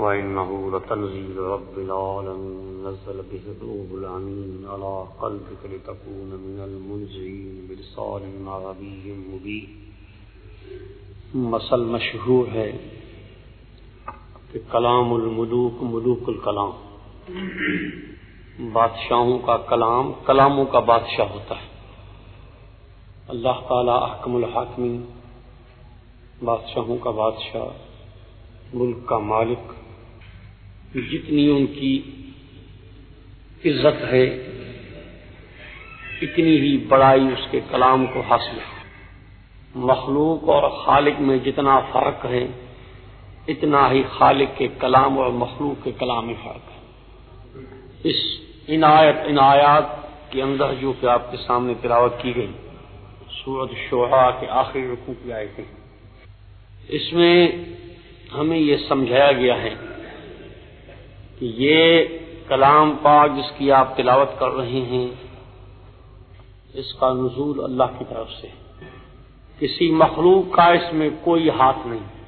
وإنه لتنزيل رب العالمين، نزل به الروح العمين على قلبك لتكون من المنزلين بلسان عربي مبين۔ مسل مشہور ہے کہ کلام الملوک، ملوک الکلام۔ بادشاہوں کا کلام، کلاموں کا بادشاہ ہوتا ہے۔ اللہ تعالی احکم الحاکمین، بادشاہوں کا بادشاہ، ملک کا مالک۔ جتنی ان کی عزت ہے، اتنی ہی بڑائی اس کے کلام کو حاصل ہے۔ مخلوق اور خالق میں جتنا فرق ہے، اتنا ہی خالق کے کلام اور مخلوق کے کلام میں فرق ہے۔ اس ان آیت ان آیات کے اندر جو کہ آپ کے سامنے تلاوت کی گئی سورت شعرا کے آخری رقو کی آئے تھے اس میں ہمیں یہ سمجھایا گیا ہے کہ یہ کلام پاک جس کی آپ تلاوت کر رہے ہیں، اس کا نزول اللہ کی طرف سے۔ کسی مخلوق کا اس میں کوئی ہاتھ نہیں،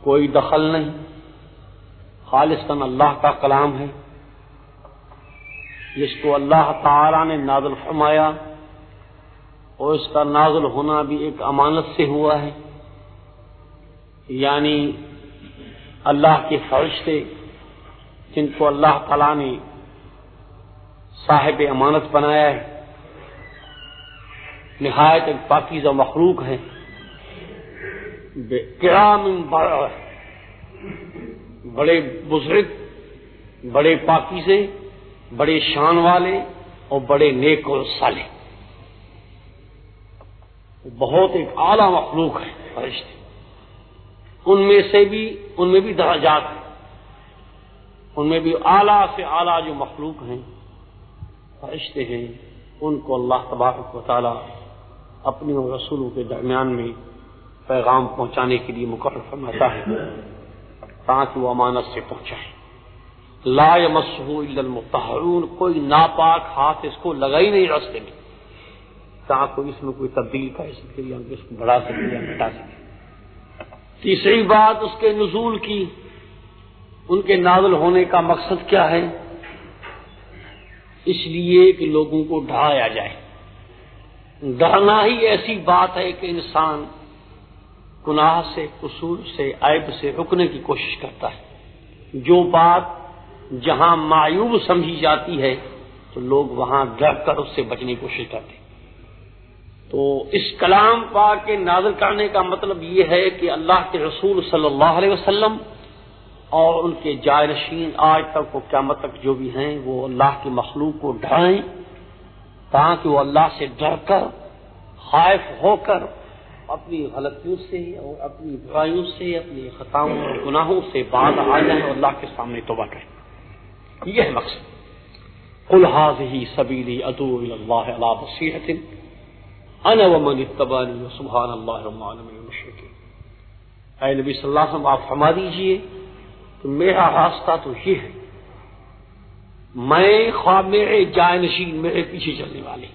کوئی دخل نہیں۔ خالصتاً اللہ کا کلام ہے۔ جس کو اللہ تعالی نے نازل فرمایا، اور اس کا نازل ہونا بھی ایک امانت سے ہوا ہے۔ یعنی اللہ کے فرشتے جن کو اللہ تعالی نے صاحب امانت بنایا ہے، نہایت ایک پاکیزہ مخلوق ہے کرام بڑے بزرگ، بڑے پاکیزے، بڑے شان والے اور بڑے نیک اور سالے بہت ایک اعلی مخلوق ہے فرشتے۔ ان میں سے بھی ان میں بھی درجات ہیں۔ ان میں بھی اعلی سے اعلی جو مخلوق ہیں، فرشتے ہیں، ان کو اللہ تبارک و تعالی اپنے رسولوں کے درمیان میں پیغام پہنچانے کے لیے مقرر فرماتا ہے تاکہ وہ امانت سے پہنچائے۔ لا مسح المتحرون کوئی ناپاک ہاتھ اس کو لگا ہی نہیں رستے میں، تاکہ اس میں کوئی تبدیل کا اس کے لیے، اس کو بڑھا سکے یا مٹا سکے۔ تیسری بات اس کے نزول کی، ان کے نازل ہونے کا مقصد کیا ہے؟ اس لیے کہ لوگوں کو ڈھایا جائے۔ ڈرنا ہی ایسی بات ہے کہ انسان گناہ سے، قصور سے، عیب سے رکنے کی کوشش کرتا ہے۔ جو بات جہاں معیوب سمجھی جاتی ہے، تو لوگ وہاں ڈر کر اس سے بچنے کی کوشش کرتے تو اس کلام پاک کے نازل کرنے کا مطلب یہ ہے کہ اللہ کے رسول صلی اللہ علیہ وسلم اور ان کے جائرشین آج تک وہ قیامت تک جو بھی ہیں، وہ اللہ کی مخلوق کو ڈرائیں تاکہ وہ اللہ سے ڈر کر، خائف ہو کر اپنی غلطیوں سے اور اپنی برائیوں سے، اپنی خطاؤں اور گناہوں سے بعد آ جائیں اور اللہ کے سامنے توبہ کریں۔ یہ ہے مقصد۔ الحاظ ہی سبیلی ادو اللہ علیہ بصیرت انا ومن اتبانی سبحان اللہ رب العالمین اے نبی صلی اللہ علیہ وسلم، آپ فرما دیجیے کہ میرا راستہ تو یہ ہے، میں خواب میرے جائے نشین میرے پیچھے چلنے والے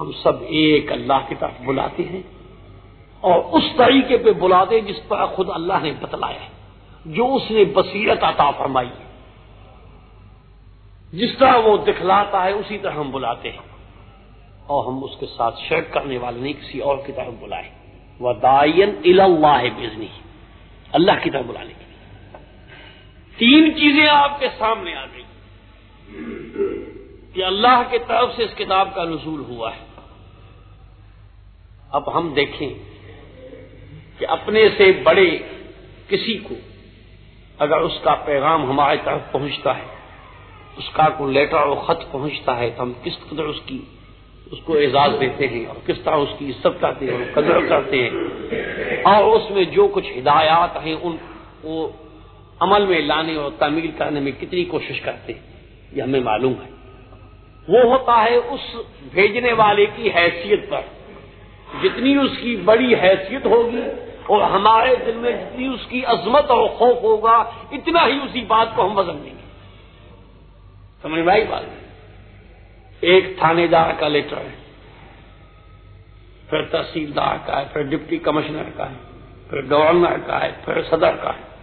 ہم سب ایک اللہ کی طرف بلاتے ہیں اور اس طریقے پہ بلاتے جس پر خود اللہ نے بتلایا ہے، جو اس نے بصیرت عطا فرمائی ہے۔ جس طرح وہ دکھلاتا ہے، اسی طرح ہم بلاتے ہیں۔ اور ہم اس کے ساتھ شرک کرنے والے نہیں، کسی اور کی طرف بلائے وہ اللہ بزنی اللہ کی طرف بلانے کے لیے۔ تین چیزیں آپ کے سامنے آ گئی کہ اللہ کی طرف سے اس کتاب کا نزول ہوا ہے۔ اب ہم دیکھیں کہ اپنے سے بڑے کسی کو اگر اس کا پیغام ہمارے طرف پہنچتا ہے، اس کا کوئی لیٹر اور خط پہنچتا ہے، تو ہم کس قدر اس کی اس کو اعزاز دیتے ہیں اور کس طرح اس کی عزت کرتے ہیں قدر کرتے ہیں۔ اور اس میں جو کچھ ہدایات ہیں، ان کو عمل میں لانے اور تعمیل کرنے میں کتنی کوشش کرتے ہیں، یہ ہمیں معلوم ہے۔ وہ ہوتا ہے اس بھیجنے والے کی حیثیت پر۔ جتنی اس کی بڑی حیثیت ہوگی اور ہمارے دل میں جتنی اس کی عظمت اور خوف ہوگا، اتنا ہی اسی بات کو ہم وزن دیں گے۔ سمجھ بھائی بات؟ ایک تھانے دار کا لیٹر ہے، پھر تحصیلدار کا ہے، پھر ڈپٹی کمشنر کا ہے، پھر گورنر کا ہے، پھر صدر کا ہے۔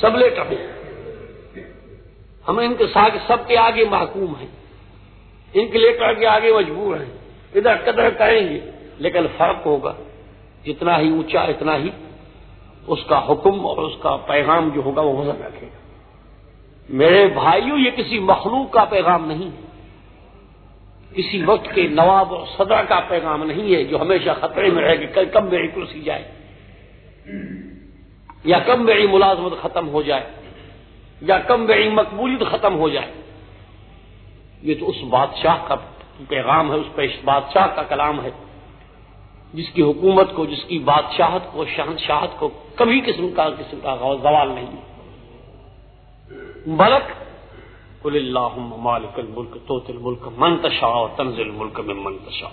سب لیٹر ہیں۔ ہم ان کے ساتھ سب کے آگے محکوم ہیں۔ ان کے لیٹر کے آگے مجبور ہیں۔ ادھر قدر کریں گے، لیکن فرق ہوگا۔ جتنا ہی اونچا، اتنا ہی اس کا حکم اور اس کا پیغام جو ہوگا وہ وزن رکھے گا۔ میرے بھائیوں یہ کسی مخلوق کا پیغام نہیں ہے۔ کسی وقت کے نواب اور صدر کا پیغام نہیں ہے جو ہمیشہ خطرے میں رہے کہ کل کب میری کرسی جائے۔ یا کب میری ملازمت ختم ہو جائے، یا کب میری مقبولیت ختم ہو جائے۔ یہ تو اس بادشاہ کا پیغام ہے، اس پہ بادشاہ کا کلام ہے۔ جس کی حکومت کو، جس کی بادشاہت کو، شہنشاہت کو کبھی قسم کا قسم کا زوال نہیں۔ بلک کل اللہ مالک الملک تو تل ملک منتشا اور تنزل ملک میں منتشا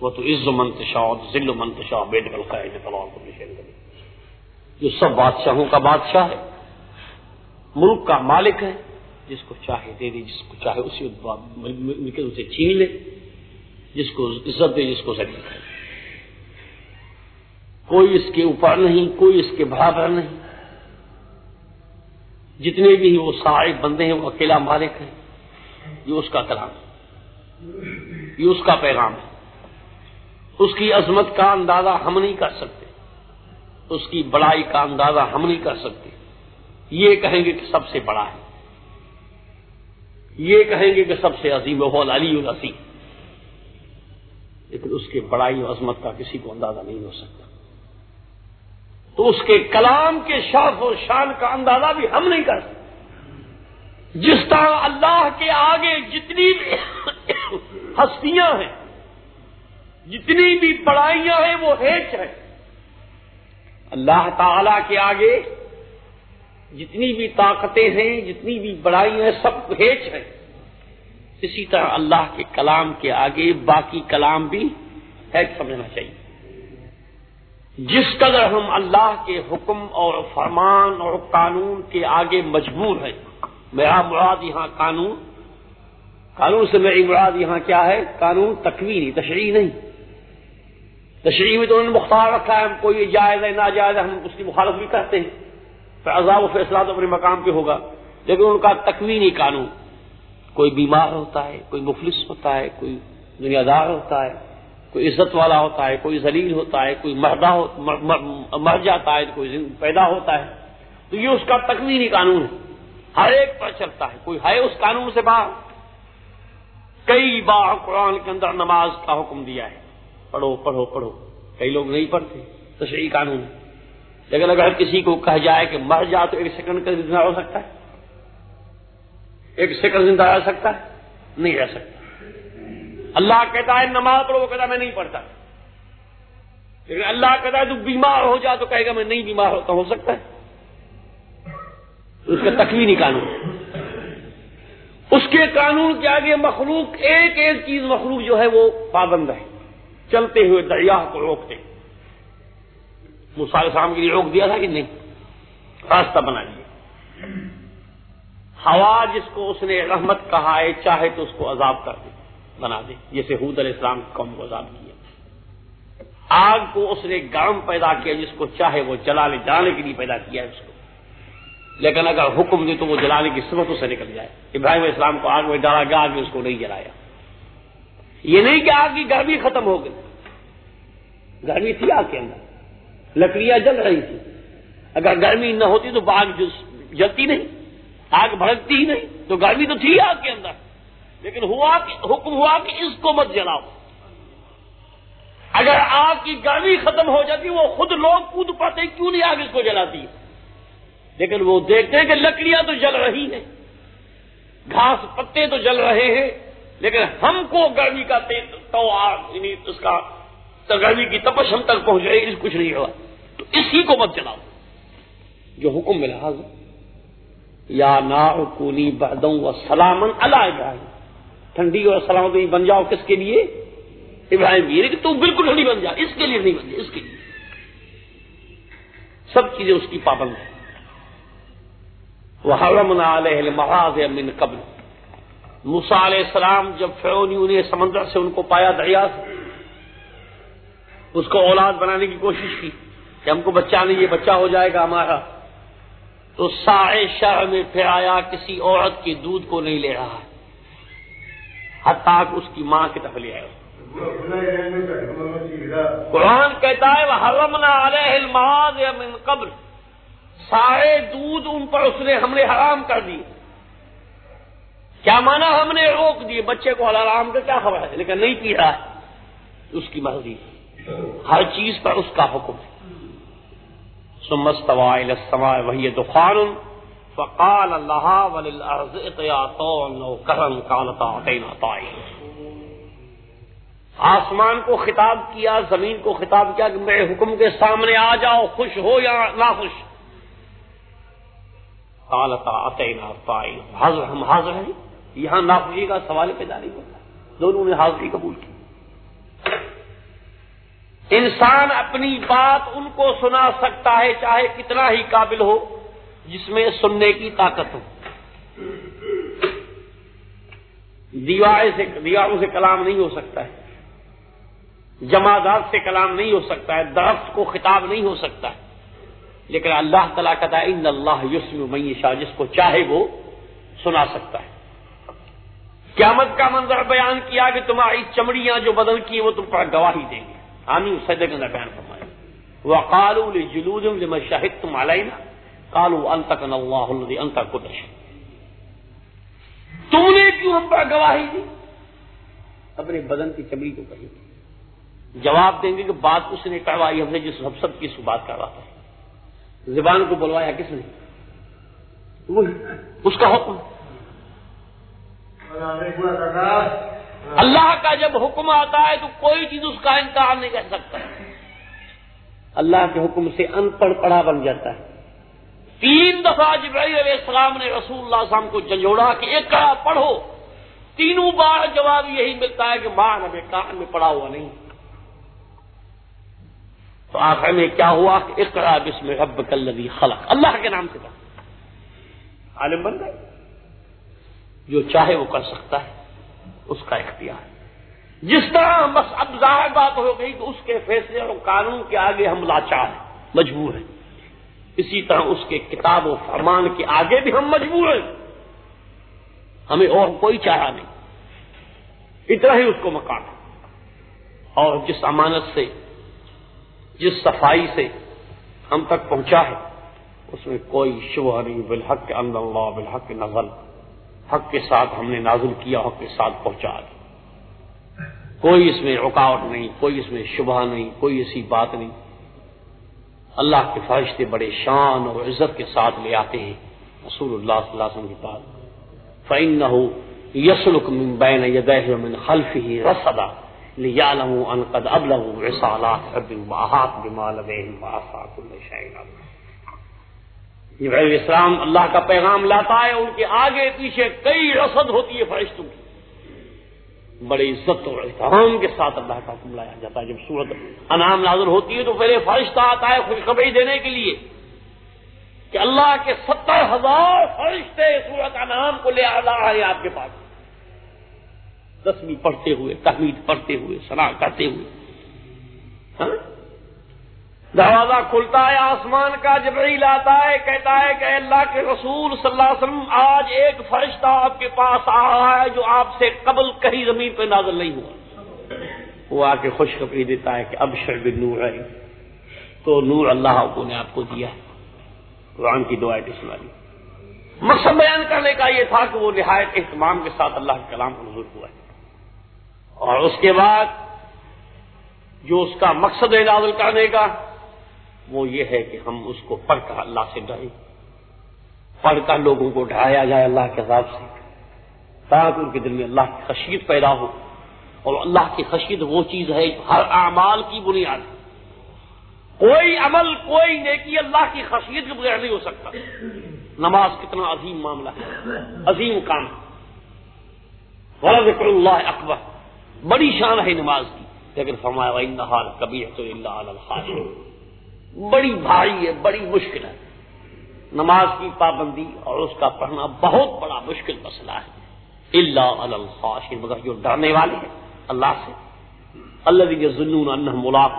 وہ تو عز منتشا اور ذل منتشا بیٹ بلقائے جو سب بادشاہوں کا بادشاہ ہے، ملک کا مالک ہے، جس کو چاہے دے دے جس کو چاہے اسی ملک اسے چھین لے، جس کو عزت دے، جس کو ذریعہ کرے۔ کوئی اس کے اوپر نہیں، کوئی اس کے برابر نہیں۔ جتنے بھی وہ سارے بندے ہیں، وہ اکیلا مالک ہے یہ اس کا کلام یہ اس کا پیغام ہے۔ اس کی عظمت کا اندازہ ہم نہیں کر سکتے۔ اس کی بڑائی کا اندازہ ہم نہیں کر سکتے۔ یہ کہیں گے کہ سب سے بڑا ہے۔ یہ کہیں گے کہ سب سے عظیم ہو علی العظیم۔ لیکن اس کے بڑائی اور عظمت کا کسی کو اندازہ نہیں ہو سکتا۔ تو اس کے کلام کے شرف و شان کا اندازہ بھی ہم نہیں کر سکتے۔ جس طرح اللہ کے آگے جتنی بھی ہستیاں ہیں، جتنی بھی پڑھائیاں ہیں، وہ ہیچ ہیں۔ اللہ تعالی کے آگے جتنی بھی طاقتیں ہیں، جتنی بھی بڑائی ہیں، سب ہیچ ہیں۔ اسی طرح اللہ کے کلام کے آگے باقی کلام بھی ہیچ سمجھنا چاہیے۔ جس قدر ہم اللہ کے حکم اور فرمان اور قانون کے آگے مجبور ہیں۔ میرا مراد یہاں قانون قانون سے میری مراد یہاں کیا ہے؟ قانون تکوینی تشریح نہیں۔ تشریح میں تو انہوں نے مختار رکھا ہے، ہم کوئی جائز ہے، ناجائز ہے، ہم اس کی مخالف بھی کرتے ہیں۔ پھر عذاب و فیصلہ تو اپنے مقام پہ ہوگا۔ لیکن ان کا تکوینی قانون، کوئی بیمار ہوتا ہے، کوئی مفلس ہوتا ہے، کوئی دنیا دار ہوتا ہے کوئی عزت والا ہوتا ہے، کوئی ذلیل ہوتا ہے، کوئی مردہ مر جاتا ہے، کوئی پیدا ہوتا ہے۔ تو یہ اس کا تکوینی قانون ہے۔ ہر ایک پر چلتا ہے۔ کوئی ہے اس قانون سے باہر؟ کئی بار قرآن کے اندر نماز کا حکم دیا ہے۔ پڑھو پڑھو پڑھو۔ کئی لوگ نہیں پڑھتے۔ تو صحیح قانون لیکن اگر کسی کو کہا جائے کہ مر جا تو ایک سیکنڈ کا زندہ ہو سکتا ہے۔ ایک سیکنڈ زندہ رہ سکتا ہے؟ نہیں رہ سکتا۔ اللہ کہتا ہے نماز پڑھو، وہ کہتا ہے میں نہیں پڑھتا۔ لیکن اللہ کہتا ہے تو بیمار ہو جا تو کہے گا میں نہیں بیمار ہوتا، ہو سکتا ہے۔ اس کا تکوینی قانون۔ اس کے قانون کے آگے مخلوق، ایک ایک چیز مخلوق جو ہے وہ پابند ہے۔ چلتے ہوئے دریا کو روکتے۔ مسال شام کے لیے روک دیا تھا کہ نہیں؟ راستہ بنا لیا ہوا جس کو اس نے رحمت کہا ہے، چاہے تو اس کو عذاب کر دے۔ بنا دے۔ جیسے حود علیہ السلام قوم کو عذاب کیا۔ آگ کو اس نے گرم پیدا کیا جس کو چاہے وہ جلانے جلانے کے لیے پیدا کیا ہے اس کو۔ لیکن اگر حکم دے تو وہ جلانے کی صفت سے نکل جائے۔ ابراہیم علیہ السلام کو آگ میں ڈالا گیا، آگ اس کو نہیں جلایا۔ یہ نہیں کہ آگ کی گرمی ختم ہو گئی۔ گرمی تھی آگ کے اندر۔ لکڑیاں جل رہی تھی اگر گرمی نہ ہوتی تو آگ جلتی نہیں، آگ بھڑکتی ہی نہیں۔ تو گرمی تو تھی آگ کے اندر۔ لیکن ہوا کہ حکم ہوا کہ اس کو مت جلاؤ۔ اگر آگ کی گرمی ختم ہو جاتی، وہ خود لوگ کود پاتے کیوں نہیں آگ اس کو جلاتی؟ لیکن وہ دیکھتے ہیں کہ لکڑیاں تو جل رہی ہیں۔ گھاس پتے تو جل رہے ہیں۔ لیکن ہم کو گرمی کا تو آگ یعنی اس کا گرمی کی تپش ہم تک پہنچ رہی کچھ نہیں ہوا۔ تو اسی کو مت جلاؤ۔ جو حکم ملا یا نا کونی بہدوں و سلامن اللہ ابراہیم۔ ٹھنڈی اور سلامتی بن جاؤ کس کے لیے؟ ابراہیم یہ کہ تم بالکل ٹھنڈی بن جا، اس کے لیے نہیں بن جائے اس کے لیے۔ سب چیزیں اس کی پابند ہیں۔ وہ حرم محاذ من قبل۔ موسا علیہ السلام جب فرونی انہیں سمندر سے ان کو پایا دریا سے، اس کو اولاد بنانے کی کوشش کی کہ ہم کو بچہ نہیں، یہ بچہ ہو جائے گا ہمارا۔ تو سائے شہر میں پھر آیا، کسی عورت کے دودھ کو نہیں لے رہا۔ حتیٰ کہ اس کی ماں کی طرف لے آئے قرآن کہتا ہے وہ حرمنا علیہ المعاد من قبل۔ سارے دودھ ان پر اس نے، ہم نے حرام کر دی کیا مانا ہم نے؟ روک دیے۔ بچے کو حرام کا کیا خبر ہے؟ لیکن نہیں پی رہا ہے۔ اس کی مرضی۔ ہر چیز پر اس کا حکم ہے۔ سمستوا السماء وهي دخان۔ فقال الله وللارض اتيا طوعا وكرم قالتا اعطينا طائعين. آسمان کو خطاب کیا، زمین کو خطاب کیا کہ میرے حکم کے سامنے آ جاؤ، خوش ہو یا ناخوش؟ قالتا اعطينا طائعين حاضر ہم حاضر ہیں؟ یہاں ناخوشی کا سوال پیدا نہیں ہوتا۔ دونوں نے حاضری قبول کی۔ انسان اپنی بات ان کو سنا سکتا ہے، چاہے کتنا ہی قابل ہو۔ جس میں سننے کی طاقت ہو۔ سے دیواروں سے کلام نہیں ہو سکتا ہے۔ جماعت سے کلام نہیں ہو سکتا ہے۔ درخت کو خطاب نہیں ہو سکتا ہے۔ لیکن اللہ تعالیٰ کہتا ہے، ان اللہ یسم معیشہ جس کو چاہے وہ سنا سکتا ہے۔ قیامت کا منظر بیان کیا کہ تمہاری چمڑیاں جو بدل کی وہ تم پر گواہی دیں گے۔ آمی سجدے کے بیان فرمایا۔ وہ کالو جلود شاہد تم آلائی نا کالو انتق اللہ انت قدش تم نے کیوں ہم پر گواہی دی؟ اپنے بدن کی چمڑی کو کہی جواب دیں گے کہ بات اس نے کروائی، ہم نے جس ہم سب کی بات کرواتا ہے۔ زبان کو بلوایا کس نے؟ اس کا حکم۔ اللہ کا جب حکم آتا ہے تو کوئی چیز اس کا انکار نہیں کر سکتا۔ اللہ کے حکم سے ان پڑھ پڑھا بن جاتا ہے۔ تین دفعہ جبرائیل علیہ السلام نے رسول اللہ السلام کو جنجوڑا کہ ایک کڑا پڑھو۔ تینوں بار جواب یہی ملتا ہے کہ ماں ہمیں کان میں پڑا ہوا نہیں۔ تو آخر میں کیا ہوا کہ اقرا بسم رب کلبی خلق۔ اللہ کے نام سے کہا عالم بن گئے۔ جو چاہے وہ کر سکتا ہے۔ اس کا اختیار۔ جس طرح بس اب ظاہر بات ہو گئی تو اس کے فیصلے اور قانون کے آگے ہم لاچار ہیں۔ مجبور ہیں۔ اسی طرح اس کے کتاب و فرمان کے آگے بھی ہم مجبور ہیں۔ ہمیں اور کوئی چارہ نہیں۔ اتنا ہی اس کو مکان ہے۔ اور جس امانت سے، جس صفائی سے ہم تک پہنچا ہے، اس میں کوئی شبہ نہیں۔ بالحق کے اندر بالحق نظل حق کے ساتھ ہم نے نازل کیا، حق کے ساتھ پہنچا دیا کوئی اس میں رکاوٹ نہیں، کوئی اس میں شبہ نہیں، کوئی ایسی بات نہیں۔ اللہ کے فرشتے بڑے شان اور عزت کے ساتھ لے آتے ہیں۔ رسول اللہ صلی اللہ علیہ وسلم کی بات۔ فعن نہ ہو یسلک من بین یدہ من خلف ہی رسدا لیعلم ان قد ابلغوا رسالات ربهم واحاط بما لديهم واحصى كل شيء علما جبرائیل اسلام اللہ کا پیغام لاتا ہے ان کے آگے پیچھے کئی رسد ہوتی ہے فرشتوں کی۔ بڑی عزت اور احترام کے ساتھ اللہ کا حکم لایا جاتا ہے۔ جب صورت انعام نازل ہوتی ہے تو پہلے فرشتہ آتا ہے خوشخبری دینے کے لیے کہ اللہ کے ستر ہزار فرشتے سورت انعام کو لے آ رہا ہے آپ کے پاس۔ دسویں پڑھتے ہوئے، تحمید پڑھتے ہوئے سنا کرتے ہوئے۔ ہاں؟ دروازہ کھلتا ہے، آسمان کا جبریل آتا ہے، کہتا ہے کہ اللہ کے رسول صلی اللہ علیہ وسلم، آج ایک فرشتہ آپ کے پاس آ رہا ہے جو آپ سے قبل کہیں زمین پہ نازل نہیں ہوا۔ وہ آ کے خوشخبری دیتا ہے کہ اب شرب نور ہے تو نور اللہ کو نے آپ کو دیا ہے۔ قرآن کی دعائیں سنائی مقصد بیان کرنے کا یہ تھا کہ وہ نہایت اہتمام کے ساتھ اللہ کے کلام کو منظور ہوا ہے اور اس کے بعد جو اس کا مقصد ہے نازل کرنے کا وہ یہ ہے کہ ہم اس کو پڑھ کر اللہ سے ڈریں۔ پڑھ کر لوگوں کو ڈرایا جائے اللہ کے عذاب سے۔ تاکہ ان کے دل میں اللہ کی خشیت پیدا ہو۔ اور اللہ کی خشیت وہ چیز ہے ہر اعمال کی بنیاد کوئی عمل، کوئی نیکی اللہ کی خشیت کے بغیر نہیں ہو سکتا۔ نماز کتنا عظیم معاملہ ہے، عظیم کام ذکر اللہ اکبر بڑی شان ہے نماز کی۔ لیکن فرمایا کبھی تو اللہ بڑی بھاری ہے، بڑی مشکل ہے۔ نماز کی پابندی اور اس کا پڑھنا بہت بڑا مشکل مسئلہ ہے۔ اللہ الخواش مگر جو ڈرنے والے ہیں اللہ سے۔ اللہ ضلع ملاق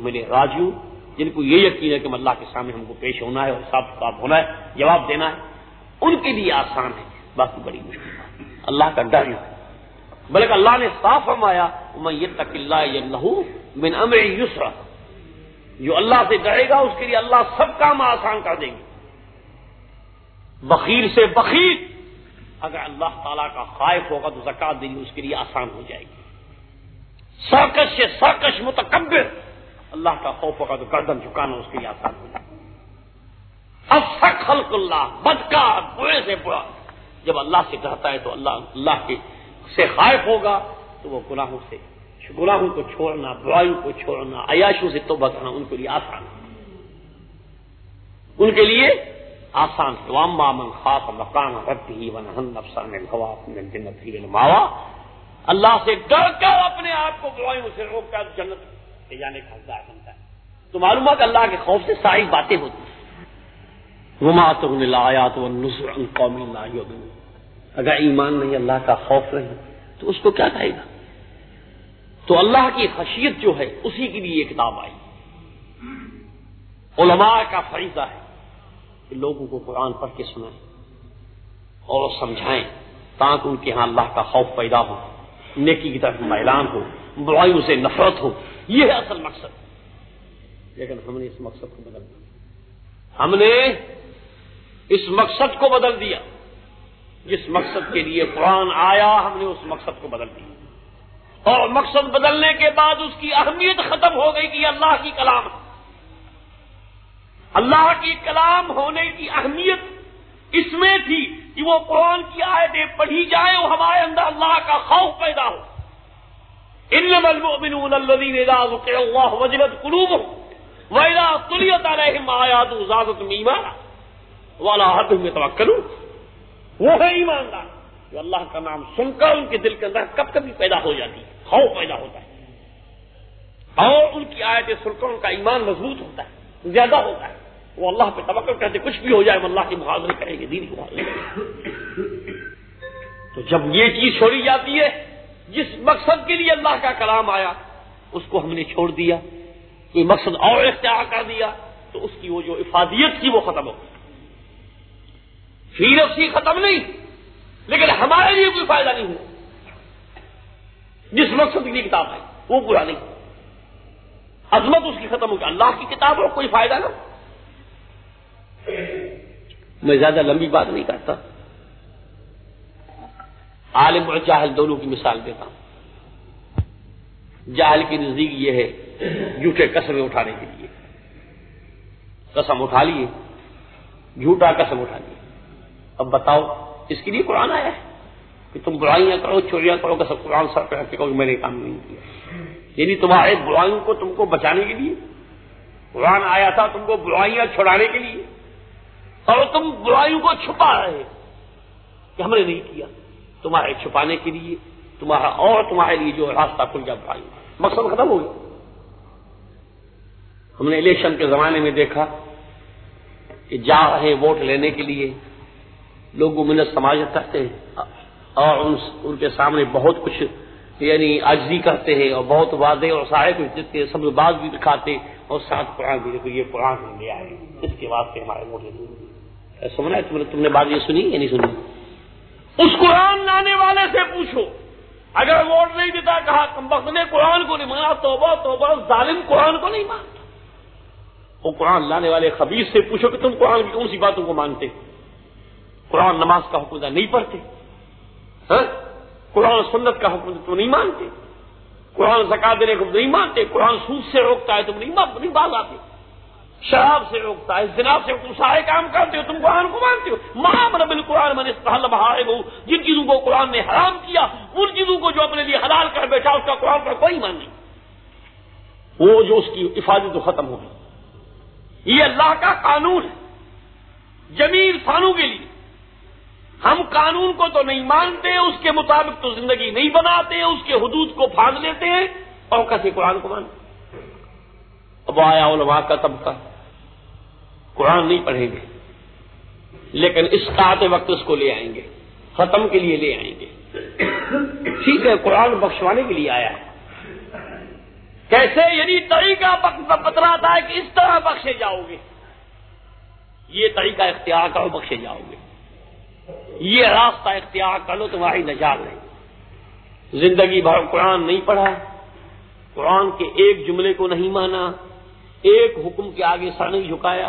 ملے راجو جن کو یہ یقین ہے کہ اللہ کے سامنے ہم کو پیش ہونا ہے اور صاف صاف ہونا ہے، جواب دینا ہے، ان کے لیے آسان ہے۔ باقی بڑی مشکل اللہ کا ڈر ہے۔ بلکہ اللہ نے صاف فرمایا میں یہ تک اللہ لہو بن امر یسرا جو اللہ سے ڈرے گا، اس کے لیے اللہ سب کام آسان کر دیں گے۔ بخیر سے بخیر، اگر اللہ تعالیٰ کا خائف ہوگا تو زکات دینی اس کے لیے آسان ہو جائے گی۔ سرکش سے سرکش متکبر، اللہ کا خوف ہوگا تو گردن جھکانا اس کے لیے آسان ہو جائے افق خلق اللہ، بدکار، برے سے برا۔ جب اللہ سے ڈرتا ہے تو اللہ اللہ کے سے خائف ہوگا تو وہ گناہوں سے گناہوں کو چھوڑنا، برائیوں کو چھوڑنا، عیاشوں سے توبہ کرنا، ان کے لیے آسان ان کے لیے آسان ہے۔ واما من خاص مکان رب ہی ون افسان جنت ہی ماوا اللہ سے ڈر کر اپنے آپ کو برائیوں سے روک کر جنت لے جانے کا حقدار بنتا ہے۔ تو معلوم ہے کہ اللہ کے خوف سے ساری باتیں ہوتی ہیں۔ وما تو آیات و نسر قومی اگر ایمان نہیں، اللہ کا خوف نہیں، تو اس کو کیا کہے گا؟ تو اللہ کی خشیت جو ہے، اسی کے لیے یہ کتاب آئی۔ علماء کا فریضہ ہے کہ لوگوں کو قرآن پڑھ کے سنائیں اور سمجھائیں تاکہ ان کے ہاں اللہ کا خوف پیدا ہو، نیکی کی طرف میلان ہو برائیوں سے نفرت ہو۔ یہ ہے اصل مقصد۔ لیکن ہم نے اس مقصد کو بدل دیا۔ ہم نے اس مقصد کو بدل دیا۔ جس مقصد کے لیے قرآن آیا، ہم نے اس مقصد کو بدل دیا۔ اور مقصد بدلنے کے بعد اس کی اہمیت ختم ہو گئی کہ اللہ کی کلام اللہ کی کلام ہونے کی اہمیت اس میں تھی کہ وہ قرآن کی آیتیں پڑھی جائیں اور ہمارے اندر اللہ کا خوف پیدا ہو۔ ان وجلت قلوب ویلا تلیت علیہم آیات زادت ایمان والا حد میں وہ ہے ایماندار جو اللہ کا نام سن کر ان کے دل کے اندر کب کبھی پیدا ہو جاتی ہے۔ خوف پیدا ہوتا ہے۔ اور ان کی آیتیں سن کر ان کا ایمان مضبوط ہوتا ہے، زیادہ ہوتا ہے۔ وہ اللہ پہ توقع کہتے کچھ بھی ہو جائے اللہ کی محاذری کریں گے، دینی محاذری تو جب یہ چیز چھوڑی جاتی ہے، جس مقصد کے لیے اللہ کا کلام آیا، اس کو ہم نے چھوڑ دیا، کوئی مقصد اور اختیار کر دیا، تو اس کی وہ جو افادیت تھی، وہ ختم ہو گئی۔ فی نفسی ختم نہیں، لیکن ہمارے لیے کوئی فائدہ نہیں ہوا۔ جس مقصد کی کتاب ہے، وہ پورا نہیں۔ عظمت اس کی ختم ہوگی اللہ کی کتاب ہو کوئی فائدہ نہ میں زیادہ لمبی بات نہیں کرتا۔ عالم اور جاہل دونوں کی مثال دیتا ہوں۔ جاہل کی نزدیک یہ ہے، جھوٹے قسمیں اٹھانے کے لیے۔ قسم اٹھا لیے، جھوٹا قسم اٹھا لیے۔ اب بتاؤ، اس کے لیے قرآن آیا ہے؟ کہ تم برائیاں کرو، چوریاں کرو، کہ سب قرآن سر پہ کہ میں نے کام نہیں کیا۔ یعنی تمہارے برائیوں کو تم کو بچانے کے لیے، قرآن آیا تھا تم کو برائیاں چھڑانے کے لیے، اور تم برائیوں کو چھپا رہے کہ ہم نے نہیں کیا۔ تمہارے چھپانے کے لیے، تمہارا اور تمہارے لیے جو راستہ کھل گیا برائی۔ مقصد ختم ہو گیا۔ ہم نے الیکشن کے زمانے میں دیکھا کہ جا رہے ووٹ لینے کے لیے لوگ منت سماجت کرتے ہیں۔ اور ان کے سامنے بہت کچھ یعنی عجزی کرتے ہیں اور بہت وعدے اور سارے کچھ دیتے ہیں سب بات بھی دکھاتے اور ساتھ قرآن بھی دیکھو یہ قرآن ہم لے آئے اس کے بعد سے ہمارے موٹے سمنا ہے؟ تم نے تم نے بات یہ سنی یا نہیں سنی؟ اس قرآن لانے والے سے پوچھو۔ اگر ووٹ نہیں دیتا، کہا کم وقت نے قرآن کو نہیں مانا، توبہ توبہ، ظالم قرآن کو نہیں مانتا۔ وہ قرآن لانے والے خبیر سے پوچھو کہ تم قرآن کی کون سی باتوں کو مانتے؟ قرآن نماز کا حکم نہیں پڑھتے۔ ہاں؟ قرآن سنت کا حکم تم نہیں مانتے۔ قرآن زکا دینے کو نہیں مانتے۔ قرآن سود سے روکتا ہے تم نہیں باز آتے۔ شراب سے روکتا ہے جناب سے تم سارے کام کرتے ہو، تم قرآن کو مانتے ہو۔ مہا بل قرآن میں نے جن چیزوں کو قرآن نے حرام کیا، ان چیزوں کو جو اپنے لیے حلال کر بیٹھا، اس کا قرآن پر کوئی مان نہیں۔ وہ جو اس کی حفاظت ختم ہوگی یہ اللہ کا قانون ہے۔ جمیل فانوں کے لیے۔ ہم قانون کو تو نہیں مانتے، اس کے مطابق تو زندگی نہیں بناتے، اس کے حدود کو پھاند لیتے ہیں، اور کیسے قرآن کو مانتے؟ اب آیا علماء کا طبقہ۔ قرآن نہیں پڑھیں گے، لیکن اس آتے وقت اس کو لے آئیں گے، ختم کے لیے لے آئیں گے۔ ٹھیک ہے، قرآن بخشوانے کے لیے آیا۔ کیسے؟ یعنی طریقہ بتلاتا ہے کہ اس طرح بخشے جاؤ گے۔ یہ طریقہ اختیار کرو، بخشے جاؤ گے۔ یہ راستہ اختیار کر لو، تمہاری نجات نہیں۔ زندگی بھر قرآن نہیں پڑھا، قرآن کے ایک جملے کو نہیں مانا، ایک حکم کے آگے سر نہیں جھکایا،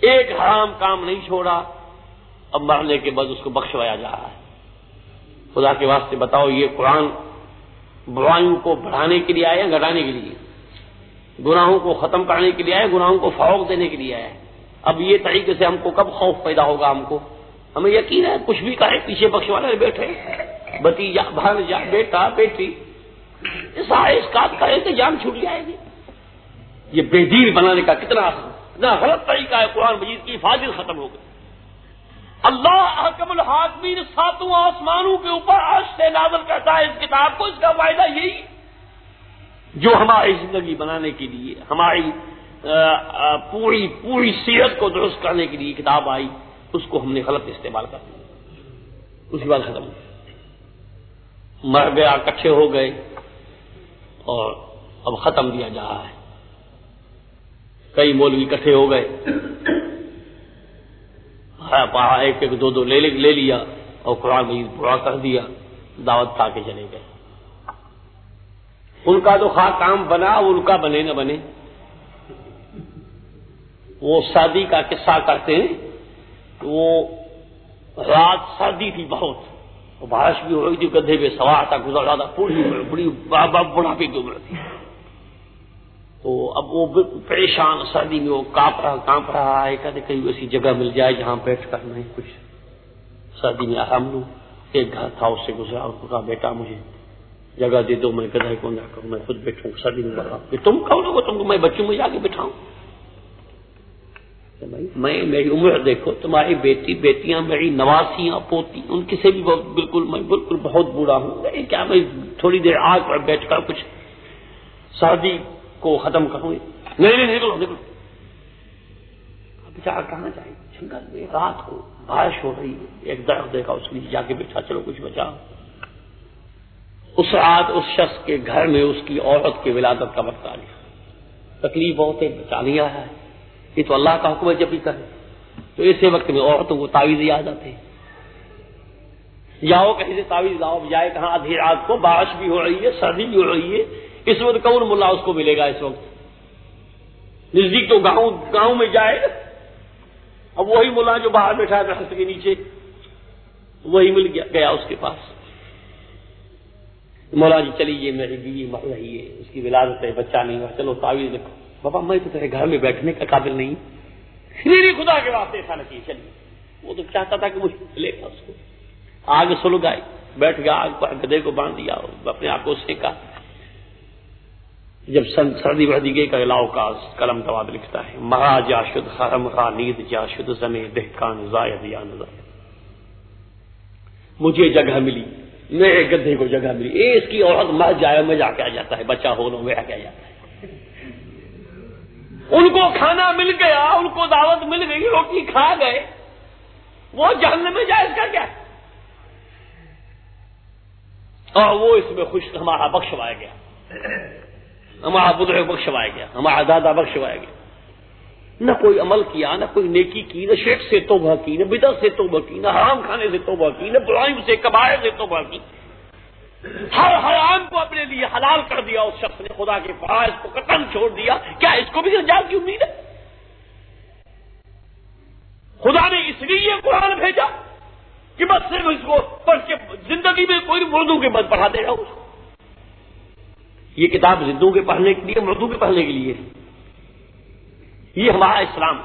ایک حرام کام نہیں چھوڑا، اب مرنے کے بعد اس کو بخشوایا جا رہا ہے۔ خدا کے واسطے بتاؤ، یہ قرآن برائیوں کو بڑھانے کے لیے آئے یا گھٹانے کے لیے؟ گناہوں کو ختم کرنے کے لیے آئے گناہوں کو فروغ دینے کے لیے آئے؟ اب یہ طریقے سے ہم کو کب خوف پیدا ہوگا ہم کو؟ ہمیں یقین ہے کچھ بھی کہے پیچھے بخش والے بیٹھے بتی جا بیٹا، بیٹی۔ سارے اس کام کرے تو جان چھوٹ جائے گی۔ یہ بے دین بنانے کا کتنا اتنا غلط طریقہ ہے، قرآن مجید کی حفاظت ختم ہو گئی۔ اللہ حکم الحاکمین ساتوں آسمانوں کے اوپر آج سے نازل کرتا ہے۔ اس کتاب کو اس کا فائدہ یہی جو ہماری زندگی بنانے کے لیے، ہماری پوری پوری سیرت کو درست کرنے کے لیے کتاب آئی، اس کو ہم نے غلط استعمال کر دیا۔ اس کے بعد ختم۔ مر گیا کچھے ہو گئے اور اب ختم دیا جا رہا ہے۔ کئی مولوی کٹھے ہو گئے۔ ایک ایک، دو دو، لے لے لیا اور قرآن مجید پورا کر دیا، دعوت کھا کے چلے گئے۔ ان کا تو خواہ کام بنا، ان کا بنے، نہ بنے۔ وہ سردی کا قصہ کرتے ہیں وہ رات سردی تھی بہت۔ بارش بھی ہو رہی تھی، گدھے پہ سوار تھا، گزر رہا تھا، پوری بڑی بڑھاپے کی عمر تھی۔ تو اب وہ پریشان سردی میں وہ کانپ رہا کانپ رہا ہے کہتے کہیں ایسی جگہ مل جائے جہاں بیٹھ کر میں کچھ سردی میں آرام لوں۔ ایک گھر تھا، اس سے گزرا، اور کہا، بیٹا، مجھے جگہ دے دو، میں گدھے کو نہ کروں میں خود بیٹھوں سردی میں بڑھا کہ تم کون ہو تم کو میں بچوں میں جا کے بٹھاؤں۔ میں، میری عمر دیکھو، تمہاری بیٹی، بیٹیاں، میری نواسیاں پوتی ان کی سے بھی بالکل میں بالکل بہت برا ہوں۔ کیا میں تھوڑی دیر آگ پر بیٹھ کر کچھ سردی کو ختم کروں نہیں نہیں، نکلو نکلو۔ بچہ کہاں جائے جنگل میں رات کو بارش ہو رہی ہے۔ ایک درخت دیکھا، اس کے جا کے بیٹھا، چلو کچھ بچا اس رات اس شخص کے گھر میں اس کی عورت کی ولادت کا وقت آ گیا تکلیف بہت ہے بچا لیا ہے یہ تو اللہ کا حکم ہے جب بھی کرے تو ایسے وقت میں عورتوں کو تعویذ یاد آتے ہیں۔ جاؤ کہیں سے تعویذ لاؤ، جائے کہاں ادھی رات کو بارش بھی ہو رہی ہے، سردی بھی ہو رہی ہے۔ اس وقت کون ملا اس کو ملے گا اس وقت؟ نزدیک تو گاؤں گاؤں میں جائے۔ اب وہی ملا جو باہر بیٹھا ہے درخت کے نیچے۔ وہی مل گیا اس کے پاس۔ مولا جی چلیے میری بیوی مر رہی ہے۔ اس کی ولادت ہے، بچہ نہیں ہوا۔ چلو، تعویذ لکھو بابا، میں تو تیرے گھر میں بیٹھنے کا قابل نہیں۔ نہیں خدا کے واسطے ایسا نہیں۔ چلیے وہ تو چاہتا تھا کہ مجھے ملے گا اس کو آگ سل گائے بیٹھ گیا، آگ پر گدے کو باندھ دیا اپنے آپ کو سینکا جب سردی بردی گئی کا علاؤ کا قلم تواد لکھتا ہے۔ مہا جا شد حرم را نید جا شد زنے دہکان زائد یا نظر مجھے جگہ ملی میرے گدھے کو جگہ ملی۔ اے اس کی عورت مر جائے میں جا کے آ جاتا ہے، بچہ ہو لو میں آ کے آ جاتا ہے۔ ان کو کھانا مل گیا، ان کو دعوت مل گئی، روٹی کھا گئے۔ وہ جہنم میں جائے اس کا کیا اور وہ اس میں خوش، ہمارا بخشوایا گیا۔ ہمارا بدر بخشوایا گیا۔ ہمارا دادا بخشوایا گیا۔ نہ کوئی عمل کیا، نہ کوئی نیکی کی، نہ شیخ سے توبہ کی، نہ بدر سے توبہ کی، نہ حرام کھانے سے توبہ کی، نہ برائم سے کبائر سے توبہ کی۔ ہر حرام کو اپنے لیے حلال کر دیا، اس شخص نے خدا کے فرائض کو قتل چھوڑ دیا۔ کیا اس کو بھی جان کی امید ہے؟ خدا نے اس لیے قرآن بھیجا کہ بس صرف اس کو پڑھ کے زندگی میں کوئی اردو کے بد پڑھا دے رہا اس کو یہ کتاب زندوں کے پڑھنے کے لیے مردو کے پڑھنے کے لیے۔ یہ ہمارا اسلام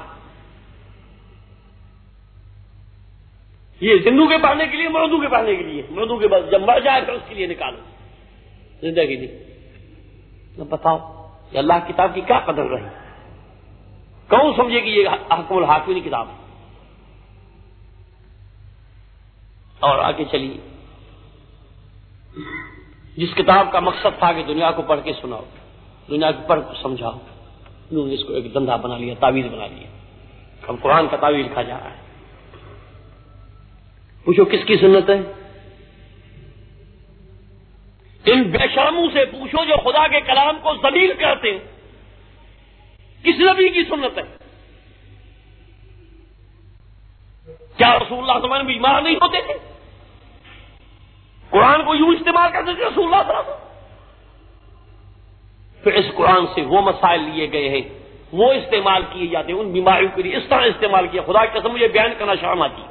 یہ زندو کے پڑھنے کے لیے مردو کے پڑھنے کے لیے۔ مردو کے بعد جب مر جائے پھر اس کے لیے نکالو۔ زندگی نہیں۔ بتاؤ یہ اللہ کتاب کی کیا قدر رہی؟ کون سمجھے کہ یہ حکم الحاکمین کتاب ہے؟ اور آگے چلیے۔ جس کتاب کا مقصد تھا کہ دنیا کو پڑھ کے سناؤ، دنیا کو پڑھ سمجھاؤ انہوں نے اس کو ایک دندہ بنا لیا، تعویذ بنا لیا۔ اب قرآن کا تعویذ لکھا جا رہا ہے۔ پوچھو کس کی سنت ہے؟ ان بے شرموں سے پوچھو جو خدا کے کلام کو زلیل کرتے ہیں۔ کس نبی کی سنت ہے؟ کیا رسول اللہ وسلم بیمار نہیں ہوتے؟ تھے قرآن کو یوں استعمال کرتے تھے رسول اللہ صلی اللہ علیہ وسلم۔ پھر اس قرآن سے وہ مسائل لیے گئے ہیں۔ وہ استعمال کیے جاتے ہیں۔ ان بیماریوں کے لیے اس طرح استعمال کیا۔ خدا کی قسم مجھے بیان کرنا شرم آتی۔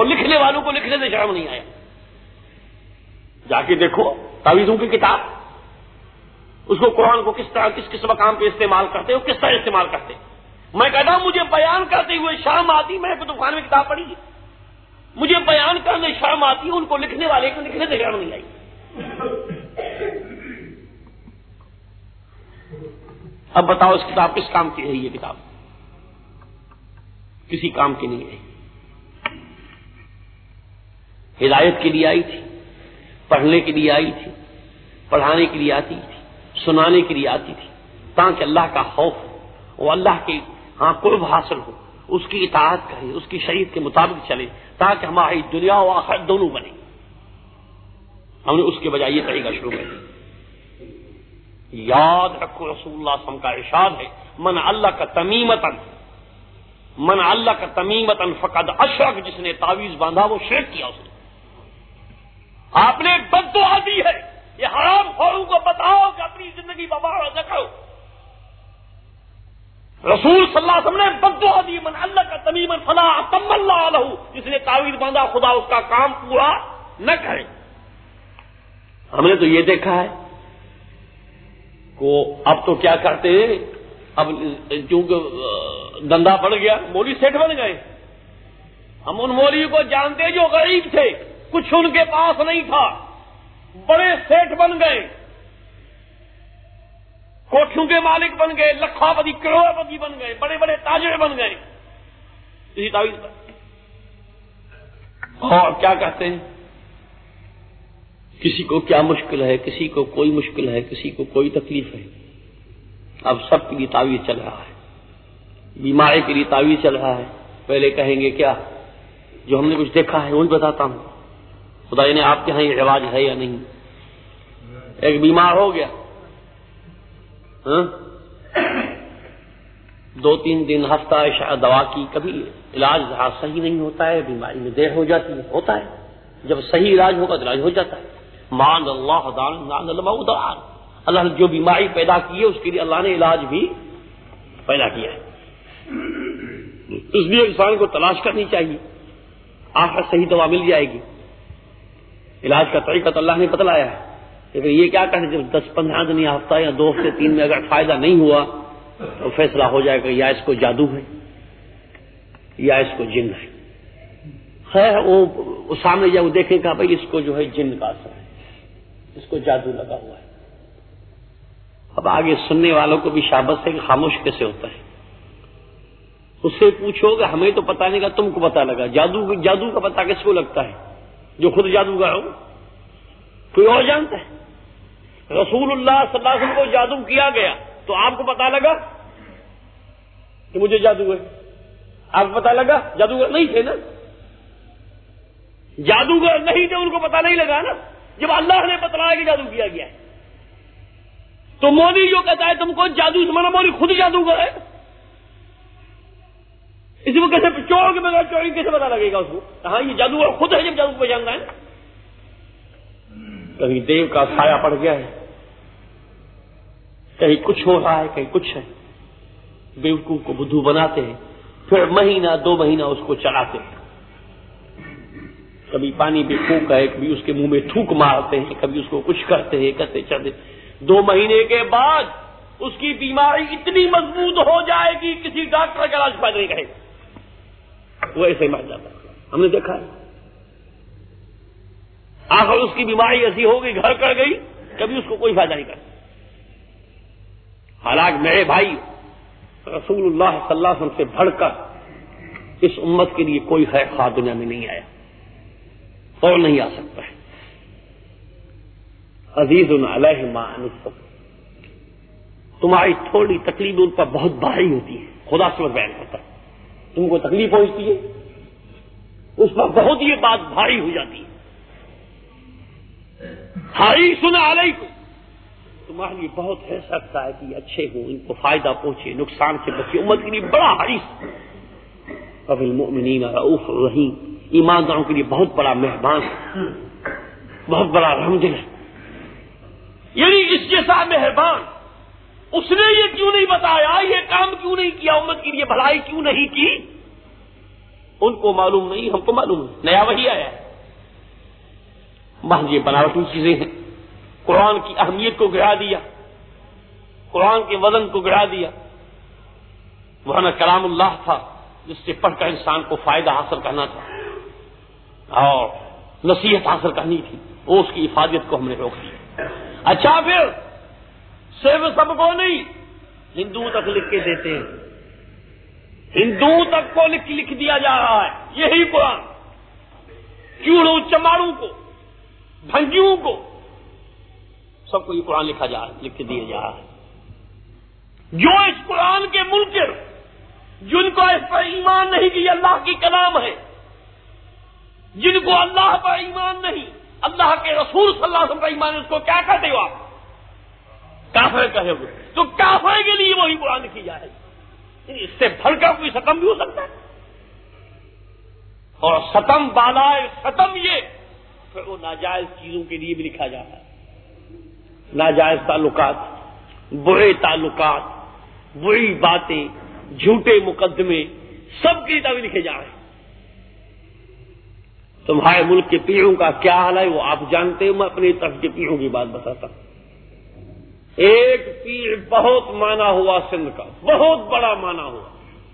اور لکھنے والوں کو لکھنے سے شرم نہیں آیا۔ جا کے دیکھو تعویذوں کی کتاب۔ اس کو قرآن کو کس طرح کس کس مقام پہ استعمال کرتے ہو کس طرح استعمال کرتے میں کہتا ہوں، مجھے بیان کرتے ہوئے شرم آتی۔ میں کتب خانے میں کتاب پڑھی۔ مجھے بیان کرنے شرم آتی، ان کو لکھنے والے کو لکھنے سے شرم نہیں آئی۔ اب بتاؤ، اس کتاب کس کام کی ہے؟ یہ کتاب۔ کسی کام کی نہیں ہے۔ ہدایت کے لیے آئی تھی، پڑھنے کے لیے آئی تھی، پڑھانے کے لیے آتی تھی، سنانے کے لیے آتی تھی، تاکہ اللہ کا خوف ہو، وہ اللہ کے ہاں قرب حاصل ہو، اس کی اطاعت کرے، اس کی شہید کے مطابق چلے، تاکہ ہماری دنیا و آخر دونوں بنے۔ ہم نے اس کے بجائے یہ طریقہ شروع کر دیا یاد رکھو، رسول اللہ وسلم کا ارشاد ہے، من اللہ کا تمیمتن من اللہ کا تمیمتن فقد اشرک جس نے تعویذ باندھا، وہ شرک کیا اس نے۔ آپ نے بد دعا دی ہے، یہ حرام خوروں کو بتاؤ کہ اپنی زندگی بباڑ نہ کرو رسول صلی اللہ علیہ وسلم نے بد دعا دی، من اللہ کا تمیمن فلاح تم اللہ علیہ جس نے تعویذ باندھا، خدا اس کا کام پورا نہ کرے۔ ہم نے تو یہ دیکھا ہے کو اب تو کیا کرتے ہیں؟ اب چونکہ دندا پڑ گیا، مولی سیٹ بن گئے۔ ہم ان مولی کو جانتے جو غریب تھے۔ کچھ ان کے پاس نہیں تھا۔ بڑے سیٹ بن گئے۔ کوٹھیوں کے مالک بن گئے لکھاپتی کروڑپتی بن گئے، بڑے بڑے تاجر بن گئے۔ اسی تعویذ پر۔ اور کیا کہتے ہیں؟ کسی کو کیا مشکل ہے، کسی کو کوئی مشکل ہے، کسی کو کوئی تکلیف ہے۔ اب سب کے لیے تعویذ چل رہا ہے۔ بیماری کے لیے تعویذ چل رہا ہے۔ پہلے کہیں گے کیا؟ جو ہم نے کچھ دیکھا ہے وہی بتاتا ہوں۔ خدا نے آپ کے یہاں یہ رواج ہے یا نہیں؟ ایک بیمار ہو گیا۔ ہاں؟ دو تین دن ہفتہ دوا کی، کبھی علاج صحیح نہیں ہوتا ہے، بیماری میں دیر ہو جاتی ہے، ہوتا ہے۔ جب صحیح علاج ہوگا تو علاج ہو جاتا ہے۔ مان اللہ دان۔ اللہ نے جو بیماری پیدا کی ہے، اس کے لیے اللہ نے علاج بھی پیدا کیا ہے۔ اس لیے انسان کو تلاش کرنی چاہیے۔ آخر صحیح دوا مل جائے گی۔ علاج کا طریقہ تو اللہ نے بتلایا ہے۔ لیکن یہ کیا کہتے جب دس پندرہ دن یا ہفتہ یا دو ہفتے، تین میں اگر فائدہ نہیں ہوا، تو فیصلہ ہو جائے گا یا اس کو جادو ہے، یا اس کو جن ہے۔ خیر، وہ سامنے جب وہ دیکھے گا بھائی اس کو جو ہے جن کا اثر ہے۔ اس کو جادو لگا ہوا ہے۔ اب آگے سننے والوں کو بھی شابت ہے کہ خاموش کیسے ہوتا ہے۔ اس سے پوچھو گے، ہمیں تو پتا نہیں گا تم کو پتا لگا۔ جادو جادو کا پتا کس کو لگتا ہے؟ جو خود جادوگر ہو کوئی اور جانتا ہے؟ رسول اللہ صلی اللہ علیہ وسلم کو جادو کیا گیا تو آپ کو پتا لگا کہ مجھے جادو ہے؟ آپ کو پتا لگا؟ جادوگر نہیں تھے نا؟ جادوگر نہیں تھے، ان کو پتا نہیں لگا نا؟ جب اللہ نے بتلایا کہ جادو کیا گیا ہے۔ تو مودی جو کہتا ہے تم کو جادو، تمہارا مودی خود جادو ہے۔ اسی کو کیسے چور کے بغیر چوری کیسے پتا لگے گا اس کو؟ ہاں یہ جادو خود ہے جب جادو کو جانتا ہے۔ کہیں دیو کا سایہ پڑ گیا ہے۔ کہیں کچھ ہو رہا ہے، کہیں کچھ ہے۔ بیوقوف کو بدھو بناتے ہیں، پھر مہینہ، دو مہینہ اس کو چلاتے ہیں۔ کبھی پانی پہ پھونک ہے، کبھی اس کے منہ میں تھوک مارتے ہیں، کبھی اس کو کچھ کرتے ہیں، کرتے چلتے۔ دو مہینے کے بعد اس کی بیماری اتنی مضبوط ہو جائے گی، کسی ڈاکٹر کا علاج فائدہ نہیں کرے وہ ایسے مر جاتا ہم نے دیکھا ہے۔ آخر اس کی بیماری ایسی ہو گئی، گھر کر گئی، کبھی اس کو کوئی فائدہ نہیں کرتا۔ حالانکہ میرے بھائی، رسول اللہ صلی اللہ علیہ وسلم سے بڑھ کر اس امت کے لیے کوئی خیر خواہ دنیا میں نہیں آیا۔ اور نہیں آ سکتا ہے۔ عزیز علیہ ما تمہاری تھوڑی تکلیف ان پر بہت بھاری ہوتی ہے۔ خدا سے بیان کرتا ہے۔ تم کو تکلیف پہنچتی ہے اس پر بہت یہ بات بھاری ہو جاتی۔ ہے ہاری سنا علیکم۔ تمہارے لیے بہت ہے سکتا ہے کہ اچھے ہوں، ان کو فائدہ پہنچے، نقصان سے بچے۔ امت کے لیے بڑا حریص۔ قبل المؤمنین رعوف رحیم ایمانداروں کے لیے بہت بڑا مہربان۔ بہت بڑا رحم دل۔ ہے یعنی اس کے ساتھ مہربان۔ اس نے یہ کیوں نہیں بتایا؟ یہ کام کیوں نہیں کیا؟ امت کے لیے بھلائی کیوں نہیں کی؟ ان کو معلوم نہیں، ہم کو معلوم نہیں نیا وہی آیا ہے۔ یہ بناوٹی چیزیں ہیں۔ قرآن کی اہمیت کو گرا دیا۔ قرآن کے وزن کو گرا دیا۔ وہ کلام اللہ تھا، جس سے پڑھ کر انسان کو فائدہ حاصل کرنا تھا۔ اور نصیحت حاصل کرنی تھی۔ وہ اس کی حفاظت کو ہم نے روک دیا اچھا پھر صرف سب کو نہیں، ہندو تک لکھ کے دیتے ہیں۔ ہندو تک کو لکھ لکھ دیا جا رہا ہے، یہی قرآن۔ چوڑوں چماڑوں کو، بھنگیوں کو۔ سب کو یہ قرآن لکھا جا، لکھ دیا جا رہا ہے۔ جو اس قرآن کے ملک جن کو اس پر ایمان نہیں کہ یہ اللہ کی کلام ہے، جن کو اللہ پر ایمان نہیں، اللہ کے رسول صلی اللہ علیہ وسلم پر ایمان اس کو کیا کہتے ہو آپ؟ کافر کہے ہوئے۔ تو کافر کے لیے وہی قرآن لکھی جائے۔ یعنی اس سے بھر کر کوئی ستم بھی ہو سکتا ہے۔ اور ستم بالا ستم یہ۔ پھر وہ ناجائز چیزوں کے لیے بھی لکھا جاتا ہے۔ ناجائز تعلقات، برے تعلقات، بری باتیں، جھوٹے مقدمے، سب کی بھی لکھے جا رہے ہیں۔ تمہارے ملک کے پیڑوں کا کیا حال ہے؟ وہ آپ جانتے ہو میں اپنی طرف کے پیڑوں کی بات بتاتا ہوں۔ ایک پیڑ بہت مانا ہوا سندھ کا، بہت بڑا مانا ہوا۔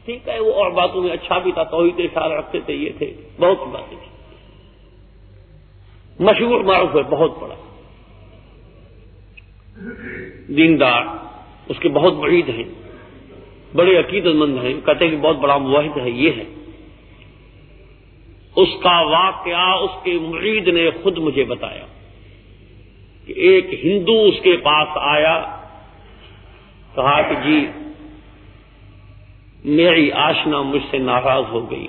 ٹھیک ہے، وہ اور باتوں میں اچھا بھی تھا تو خیال رکھتے تھے، یہ تھے، بہت باتیں تھیں۔ مشہور معروف ہے، بہت بڑا۔ دیندار، اس کے بہت بعید ہیں، بڑے عقیدت مند ہیں، کہتے ہیں کہ بہت بڑا واحد ہے، یہ ہے۔ اس کا واقعہ، اس کے مرید نے خود مجھے بتایا۔ کہ ایک ہندو اس کے پاس آیا، کہا کہ جی میری آشنا مجھ سے ناراض ہو گئی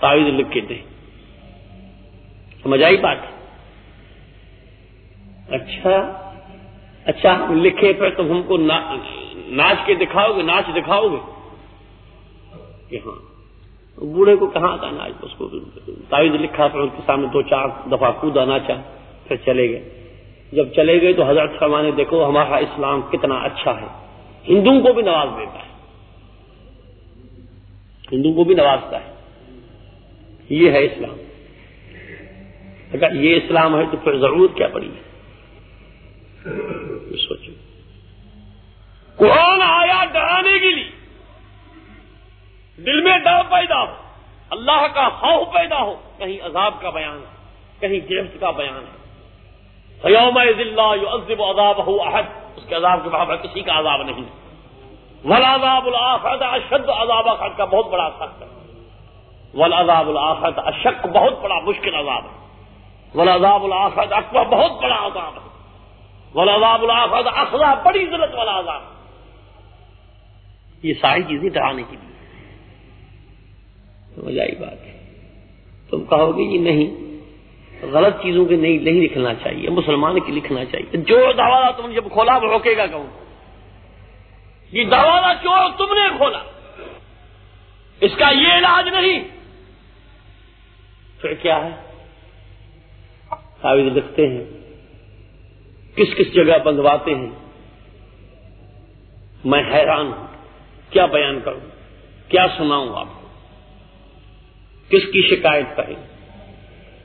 تعویذ لکھ کے دیں۔ سمجھ آئی بات؟ اچھا اچھا لکھے پھر تم ہم کو ناچ کے دکھاؤ گے، ناچ دکھاؤ گے؟ کہ ہاں۔ بوڑھے کو کہاں تھا ناچ اس کو تعویذ لکھا پھر اس کے سامنے دو چار دفعہ کودا ناچا پھر چلے گئے۔ جب چلے گئے تو حضرت فرمانے، دیکھو ہمارا اسلام کتنا اچھا ہے۔ ہندوؤں کو بھی نواز دیتا ہے۔ ہندو کو بھی نوازتا ہے۔ یہ ہے اسلام۔ اگر یہ اسلام ہے تو پھر ضرورت کیا پڑی؟ ہے سوچو۔ قرآن آیا ڈرانے کے لیے دل میں ڈر پیدا ہو، اللہ کا خوف پیدا ہو، کہیں عذاب کا بیان ہے، کہیں گرفت کا بیان ہے۔ فیوم یو عزب عذاب ہو عہد اس کے عذاب کے برابر کسی کا عذاب نہیں۔ ولاداب الآخرت اشد عذاب خط کا بہت بڑا سخت ہے۔ ولاداب الآخرت اشک بہت بڑا مشکل عذاب ہے۔ ولاداب الآخرت اکبر بہت بڑا عذاب ہے۔ ولاداب الآخرت اخلا بڑی ضرورت والا عذاب یہ ساری چیزیں ڈرانے کی لیے۔ سمجھ آئی بات ہے۔ تم کہو گے یہ نہیں، غلط چیزوں کے نہیں نہیں لکھنا چاہیے، مسلمان کی لکھنا چاہیے۔ جو دروازہ تم نے جب کھولا وہ روکے گا کہوں یہ جی دروازہ چور تم نے کھولا، اس کا یہ علاج نہیں۔ پھر کیا ہے؟ تعویذ لکھتے ہیں۔ کس کس جگہ بندواتے ہیں؟ میں حیران ہوں۔ کیا بیان کروں؟ کیا سناؤں آپ؟ کو کس کی شکایت کریں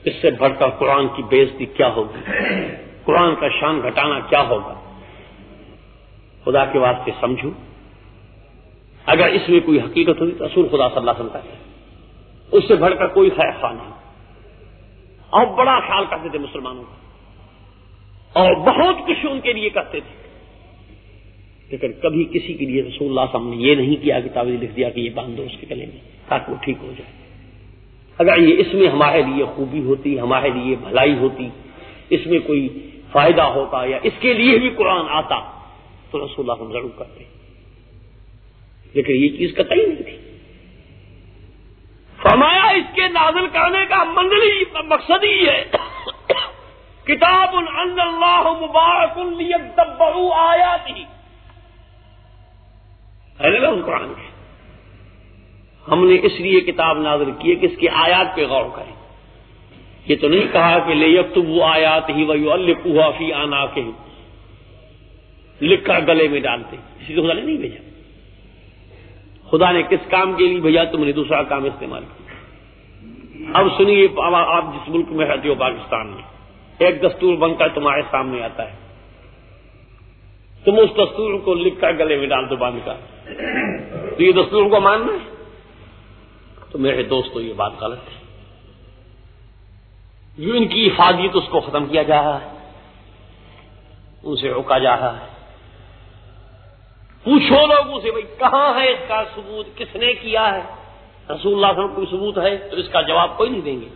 اس سے بڑھ کر قرآن کی بےزتی کیا ہوگی؟ قرآن کا شان گھٹانا کیا ہوگا؟ خدا کے واسطے سمجھو۔ اگر اس میں کوئی حقیقت ہوئی تو اصول خدا صلی اللہ علیہ وسلم اس سے بڑھ کر کوئی خیر خواہ نہیں۔ اور بڑا خیال کرتے تھے مسلمانوں کا۔ اور بہت کچھ ان کے لیے کرتے تھے۔ لیکن کبھی کسی کے لیے رسول اللہ صاحب نے یہ نہیں کیا کہ تعویذ لکھ دیا کہ یہ باندھو اس کے گلے میں تاکہ وہ ٹھیک ہو جائے۔ اگر یہ اس میں ہمارے لیے خوبی ہوتی، ہمارے لیے بھلائی ہوتی، اس میں کوئی فائدہ ہوتا یا اس کے لیے بھی قرآن آتا، تو رسول اللہ ہم ضرور کرتے۔ لیکن یہ چیز قطعی نہیں تھی۔ فرمایا، اس کے نازل کرنے کا منزلی مقصد ہی ہے۔ کتاب اللہ مبارک بہو آیا تھی قرآن کے ہم نے اس لیے کتاب نازل کی ہے کہ اس کی آیات پہ غور کریں۔ یہ تو نہیں کہا کہ لے تو وہ آیات ہی وہ الفی آنا کے لکھ کر گلے میں ڈالتے اسی کو خدا نے نہیں بھیجا۔ خدا نے کس کام کے لیے بھیجا؟ تم نے دوسرا کام استعمال کیا۔ اب سنیے آپ جس ملک میں رہتے ہو، پاکستان میں، ایک دستور بن کر تمہارے سامنے آتا ہے۔ تم اس دستور کو لکھ کر گلے میں ڈال دو باندھ کر۔ تو یہ دستور کو ماننا ہے؟ تو میرے دوستو یہ بات غلط ہے۔ جو ان کی حفاظت اس کو ختم کیا جا رہا ہے، ان سے روکا جا رہا ہے۔ پوچھو لوگوں سے بھائی، کہاں ہے اس کا ثبوت؟ کس نے کیا ہے؟ رسول اللہ صلی اللہ علیہ وسلم کوئی ثبوت ہے؟ تو اس کا جواب کوئی نہیں دیں گے۔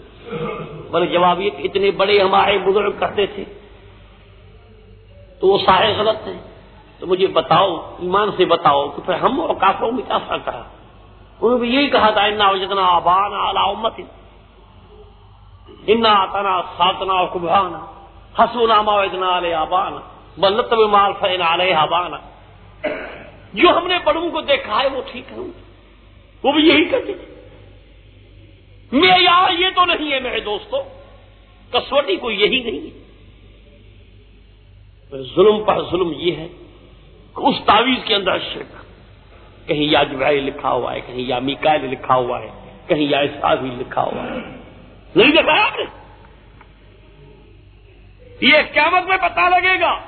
بلکہ جواب یہ کہ اتنے بڑے ہمارے بزرگ کرتے تھے۔ تو وہ سارے غلط ہیں۔ تو مجھے بتاؤ، ایمان سے بتاؤ کہ پھر ہم اور کافروں میں کیا فرق رہا؟ انہوں نے یہی کہا تھا، انا وجدنا آبانا علی امت انا تنا ساتنا کبھانا حسونا ما وجدنا علی آبانا بلت مال فین علی آبانا جو ہم نے بڑوں کو دیکھا ہے، وہ ٹھیک ہے۔ وہ بھی یہی کہتے تھے۔ میں یار، یہ تو نہیں ہے میرے دوستوں کسوٹی کو یہی نہیں ہے۔ ظلم پر ظلم یہ ہے کہ اس تعویذ کے اندر شرک۔ کہیں یا جبرائیل لکھا ہوا ہے، کہیں یا میکائل لکھا ہوا ہے، کہیں یا اسافی لکھا ہوا ہے۔ نہیں دیکھا آپ نے یہ قیامت میں پتا لگے گا۔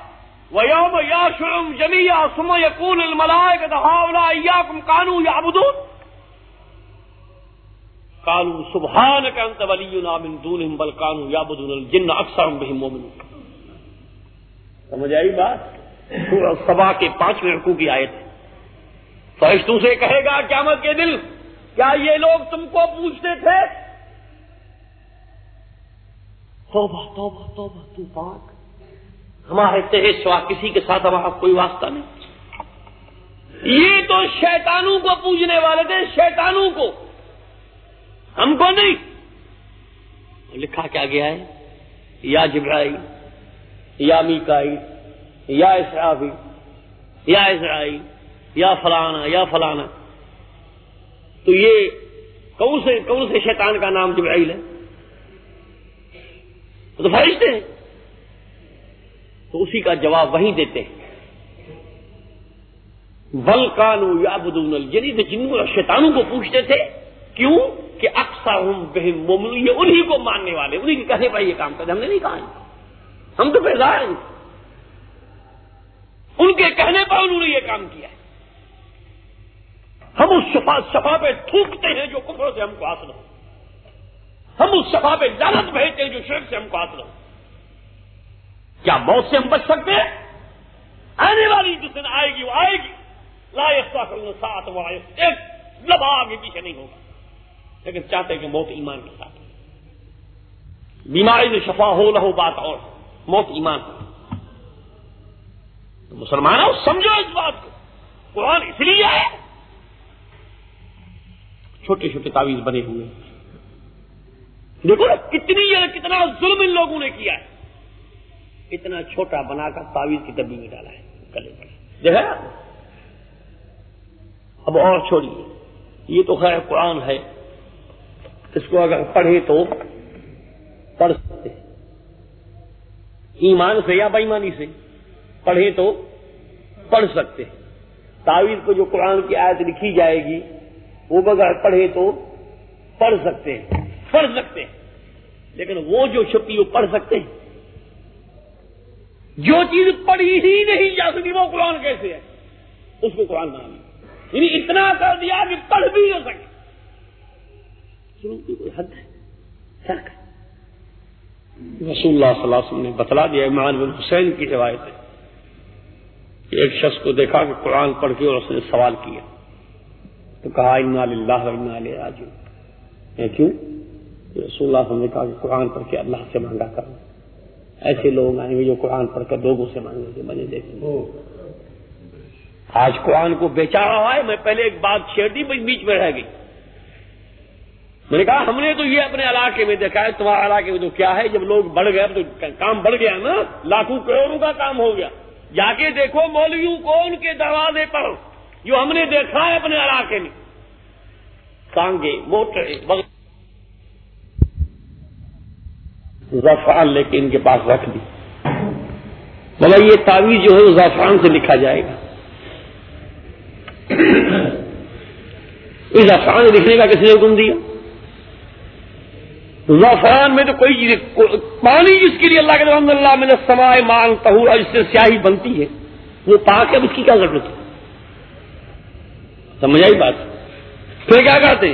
ویوم یا شرم جمیا سم یقون الملائے یا کم کانو یا بدون کالو سبحان کا انت ولی نام دون بل کانو یا بدون الجن اکثر بہم مومن سمجھ آئی بات؟ سبا کے پانچویں رقو کی آیت ہے۔ فرشتوں سے کہے گا قیامت کے دل کیا یہ لوگ تم کو پوچھتے تھے؟ توبہ توبہ توبہ، تو پاک۔ ہمارے تہ سوا کسی کے ساتھ ہمارا کوئی واسطہ نہیں۔ یہ تو شیطانوں کو پوجنے والے تھے، شیطانوں کو۔ ہم کو نہیں۔ لکھا کیا گیا ہے؟ یا جبرائی یا میکائی یا اسرافی یا اسرائی یا فلانا یا فلانا۔ تو یہ کون سے کون سے شیطان کا نام جبرائیل ہے؟ تو فرشتے ہیں۔ تو اسی کا جواب وہیں دیتے ہیں۔ بل کانو یا بدون یعنی جن شیطانوں کو پوچھتے تھے، کیوں؟ کہ اکثر ہوں بہن مومن یہ انہی کو ماننے والے، انہی کے کہنے پر یہ کام کرتے ہم نے نہیں کہا ہم تو بیدار ہیں۔ ان کے کہنے پر انہوں نے یہ کام کیا۔ ہے ہم اس شفا شفا پہ تھوکتے ہیں جو کفر سے ہم کو حاصل ہو۔ ہم اس شفا پہ جانت بھیجتے ہیں جو شرک سے ہم کو حاصل ہو۔ کیا موت سے ہم بچ سکتے ہیں؟ آنے والی جس دن آئے گی، وہ آئے گی۔ لا ساتھ وہ آئے ایک لبا آگے پیچھے نہیں ہوگا۔ لیکن چاہتے ہیں کہ موت ایمان کے ساتھ بیماری میں شفا ہو نہ ہو بات اور۔ موت ایمان۔ مسلمانوں، سمجھو اس بات کو۔ قرآن اس لیے ہے چھوٹے چھوٹے تعویذ بنے ہوئے دیکھو نا، کتنی کتنا ظلم ان لوگوں نے کیا ہے۔ اتنا چھوٹا بنا کر تعویذ کی ڈبی میں ڈالا ہے گلے پر۔ دیکھا اب اور چھوڑیے۔ یہ تو خیر قرآن ہے۔ اس کو اگر پڑھے تو پڑھ سکتے ایمان سے یا بےمانی سے پڑھے تو پڑھ سکتے تعویذ کو جو قرآن کی آیت لکھی جائے گی وہ بغیر پڑھے تو پڑھ سکتے ہیں، پڑھ سکتے ہیں۔ لیکن وہ جو چھپی وہ پڑھ سکتے ہیں۔ جو چیز پڑھی ہی نہیں جا سکتی، وہ قرآن کیسے ہے؟ اس کو قرآن بنا لیا یعنی اتنا کر دیا کہ پڑھ بھی ہو سکے۔ کوئی حد ہے؟ رسول اللہ صلی اللہ علیہ وسلم نے بتلا دیا عمران بن حسین کی روایت ہے۔ کہ ایک شخص کو دیکھا کہ قرآن پڑھ کے اور اس نے سوال کیا۔ تو کہا اللہ راجو کیوں؟ رسول اللہ نے کہا کہ قرآن پڑھ کے اللہ سے مانگا کرو۔ ایسے لوگ آئیں گے جو قرآن پڑھ کر لوگوں سے مانگیں گے دیکھیں گے آج قرآن کو بیچا رہا ہے میں پہلے ایک بات چھیڑ دی بیچ میں رہ گئی۔ میں نے کہا ہم نے تو یہ اپنے علاقے میں دیکھا ہے تمہارے علاقے میں تو کیا ہے؟ جب لوگ بڑھ گئے تو کام بڑھ گیا نا۔ لاکھوں کروڑوں کا کام ہو گیا۔ جا کے دیکھو مولویوں کو ان کے دروازے پر جو ہم نے دیکھا ہے اپنے علاقے میں۔ ٹانگے موٹر زعفران لے کے ان کے پاس رکھ دی۔ بلا یہ تعویذ جو ہے زعفران سے لکھا جائے گا۔ اس زعفران لکھنے کا کسی نے حکم دیا؟ زعفران میں تو کوئی چیز پانی جس کے لیے اللہ کے اللہ میں سمائے مان تہور اور اس سے سیاہی بنتی ہے۔ وہ پاک ہے اس کی کیا ضرورت ہے؟ سمجھ آئی بات؟ پھر کیا کہتے؟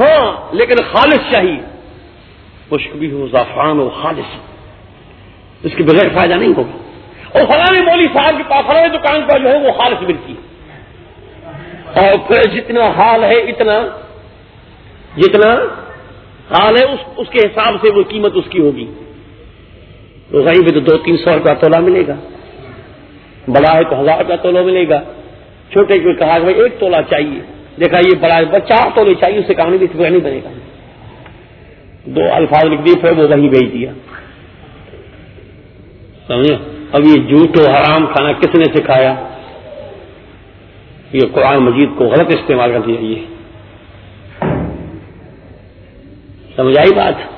ہاں لیکن خالص چاہیے خشک بھی ہو زعفران ہو، خالص۔ اس کے بغیر فائدہ نہیں ہوگا۔ اور فلاں مولی صاحب کے پاس فلاں دکان پر جو ہے وہ خالص ملتی۔ ہے اور پھر جتنا حال ہے، اتنا، جتنا حال ہے، اس اس کے حساب سے وہ قیمت اس کی ہوگی۔ تو کہیں پہ تو دو تین سو روپیہ تولا ملے گا۔ بڑا ہے تو ہزار روپیہ تولا ملے گا۔ چھوٹے کو کہا کہ بھائی ایک تولا چاہیے۔ دیکھا یہ بڑا ہے چار تولے چاہیے اسے کہانی بھی نہیں بنے گا۔ دو الفاظ لکھ دیے، پھر وہ وہیں بھیج دیا۔ سمجھے؟ اب یہ جھوٹ و حرام کھانا کس نے سکھایا؟ یہ قرآن مجید کو غلط استعمال کر دیا یہ۔ سمجھ آئی بات؟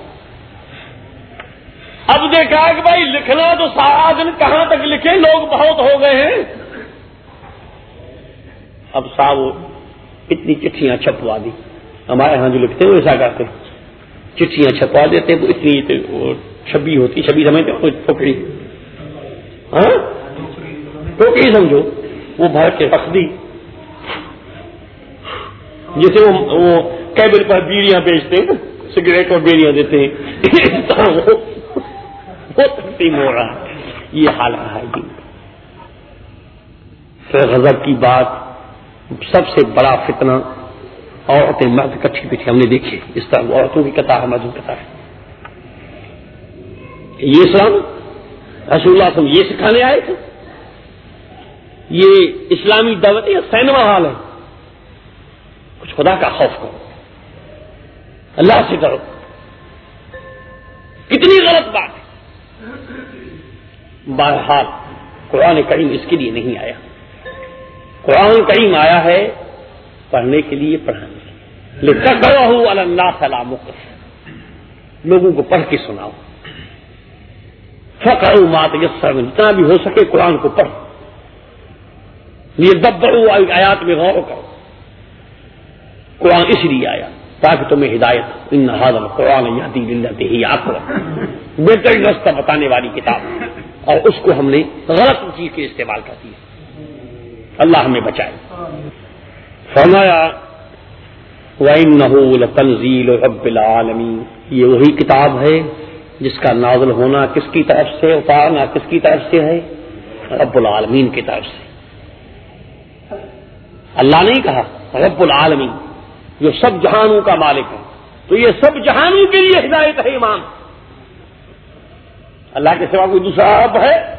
اب دیکھا کہ بھائی لکھنا تو سارا دن کہاں تک لکھے؟ لوگ بہت ہو گئے ہیں۔ اب صاحب اتنی چٹھیاں چھپوا دی۔ ہمارے ہاں جو لکھتے ہیں ایسا کرتے چٹھیاں چھپوا دیتے ہیں اتنی چھبی ہوتی، چھبی سمجھتے ٹوکری ہاں؟ ٹوکری سمجھو۔ وہ بھر کے رکھ دی۔ جیسے وہ کیبل پر بیڑیاں بیچتے ہیں، سگریٹ اور بیڑیاں دیتے ہیں۔ وہ یہ حال رہا ہے جی۔ پھر غضب کی بات سب سے بڑا فتنہ عورتیں مرد کٹھی پیچھے ہم نے دیکھے اس طرح عورتوں کی کتار مردوں کی یہ اسلام، رسول اللہ یہ سکھانے آئے تھے۔ یہ اسلامی دعوت یا سینما حال ہے۔ کچھ خدا کا خوف کرو۔ اللہ سے ڈرو۔ کتنی غلط بات۔ ہے بہرحال قرآن کریم اس کے لیے نہیں آیا۔ قرآن کریم آیا ہے پڑھنے کے لیے، پڑھانے کے لیے۔ کرا ہوں اللہ سلام لوگوں کو پڑھ کے سناؤ۔ فخر مات یسر جتنا بھی ہو سکے قرآن کو پڑھو یہ دب آیات میں غور کرو۔ قرآن اس لیے آیا۔ تاکہ تمہیں ہدایت ان حاضر قرآن یادی للت بہترین رستہ بتانے والی کتاب۔ اور اس کو ہم نے غلط چیز کے استعمال کر دیا اللہ ہمیں بچائے۔ فرمایا، وَإِنَّهُ لَتَنزِيلُ رَبِّ الْعَالَمِينَ۔ یہ وہی کتاب ہے جس کا نازل ہونا کس کی طرف سے، اتارنا کس کی طرف سے ہے؟ رب العالمین کی طرف سے۔ اللہ نہیں کہا، رب العالمین۔ جو سب جہانوں کا مالک ہے تو یہ سب جہانوں کے لیے ہدایت ہے ایمان۔ اللہ کے سوا کوئی دوسرا رب ہے،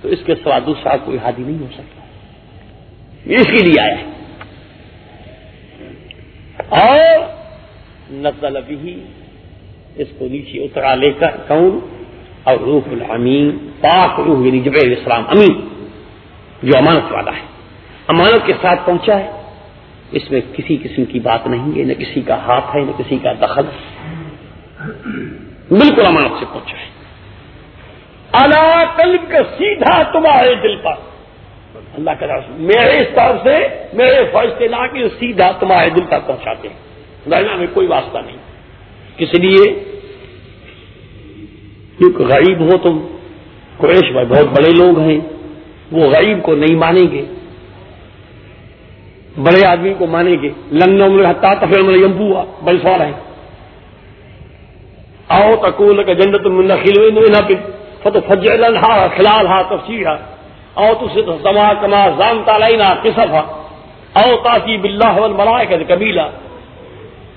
تو اس کے سوا دوسرا کوئی حادی نہیں ہو سکتا۔ یہ اس کے لیے آیا ہے۔ اور نزل بھی اس کو نیچے اترا لے کر کون اور روح الامین، پاک روح یعنی جب اسلام امین، جو امانت والا ہے۔ امانت کے ساتھ پہنچا ہے۔ اس میں کسی قسم کی بات نہیں ہے، نہ کسی کا ہاتھ ہے، نہ کسی کا دخل۔ بالکل امانت سے پہنچا ہے اللہ قلب کا سیدھا تمہارے دل پر۔ اللہ کا میرے اس طرف سے، میرے فرض سے لا کے سیدھا تمہارے دل تک پہنچاتے ہیں۔ ڈرنا میں کوئی واسطہ نہیں۔ کس لیے؟ کیونکہ غریب ہو تم۔ قریش بھائی بہت بڑے لوگ ہیں۔ وہ غریب کو نہیں مانیں گے۔ بڑے آدمی کو مانیں گے۔ لنگ ہتا تفر میں یمبو بڑے سوال ہے آؤ تکول کا جنت من خلوے فتح فجر ہا خلال ہا تفصیل ہا۔ او تو سے سما کما زان تالینا کسف ہا۔ او تاکی باللہ والملائکہ کبیلہ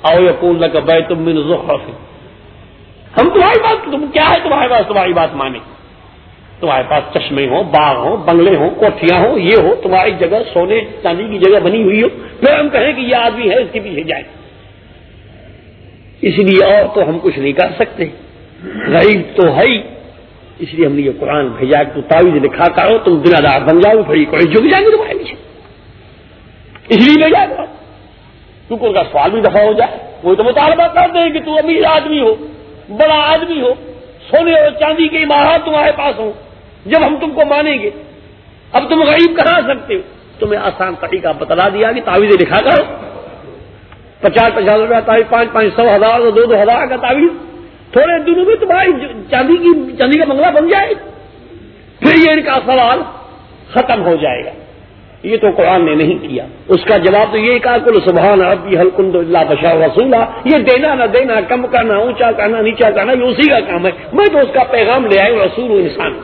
او یقول لك بیت من زخرف۔ ہم تمہاری بات تم کیا ہے تمہارے پاس تمہاری بات مانے۔ تمہارے پاس چشمے ہوں، باغ ہوں، بنگلے ہوں کوٹیاں ہوں، یہ ہو، تمہاری جگہ سونے چاندی کی جگہ بنی ہوئی ہو۔ پھر ہم کہیں کہ یہ آدمی ہے، اس کے پیچھے جائیں۔ اس لیے اور تو ہم کچھ نہیں کر سکتے۔ غریب تو ہے ہی۔ اس لیے ہم نے یہ قرآن بھیجا کہ تو تعویذ لکھا کرو، تم دن دار بن جاؤ، پھر کوئی جھک جائیں گے تمہارے پیچھے۔ اس لیے بھیجا کرو کیونکہ ان کا سوال بھی دفاع ہو جائے۔ وہ تو مطالبہ کر دیں کہ تو امیر آدمی ہو، بڑا آدمی ہو، سونے اور چاندی کے عمارات تمہارے پاس ہوں۔ جب ہم تم کو مانیں گے، اب تم غریب کہاں سکتے ہو؟ تمہیں آسان طریقہ بتلا دیا کہ تعویذ لکھا کرو۔ پچاس پچاس روپیہ تعویذ، پانچ پانچ سو ہزار دو دو ہزار کا تعویذ۔ تھوڑے دنوں میں تمہاری چاندی کی چاندی کا بنگلہ بن جائے۔ پھر یہ ان کا سوال ختم ہو جائے گا۔ یہ تو قرآن نے نہیں کیا۔ اس کا جواب تو یہ کہا کل سبحان ربی حلقند اللہ بشا رسولہ یہ دینا نہ دینا، کم کرنا، اونچا کرنا، نیچا کرنا، یہ اسی کا کام ہے۔ میں تو اس کا پیغام لے آئی رسول ہوں، انسان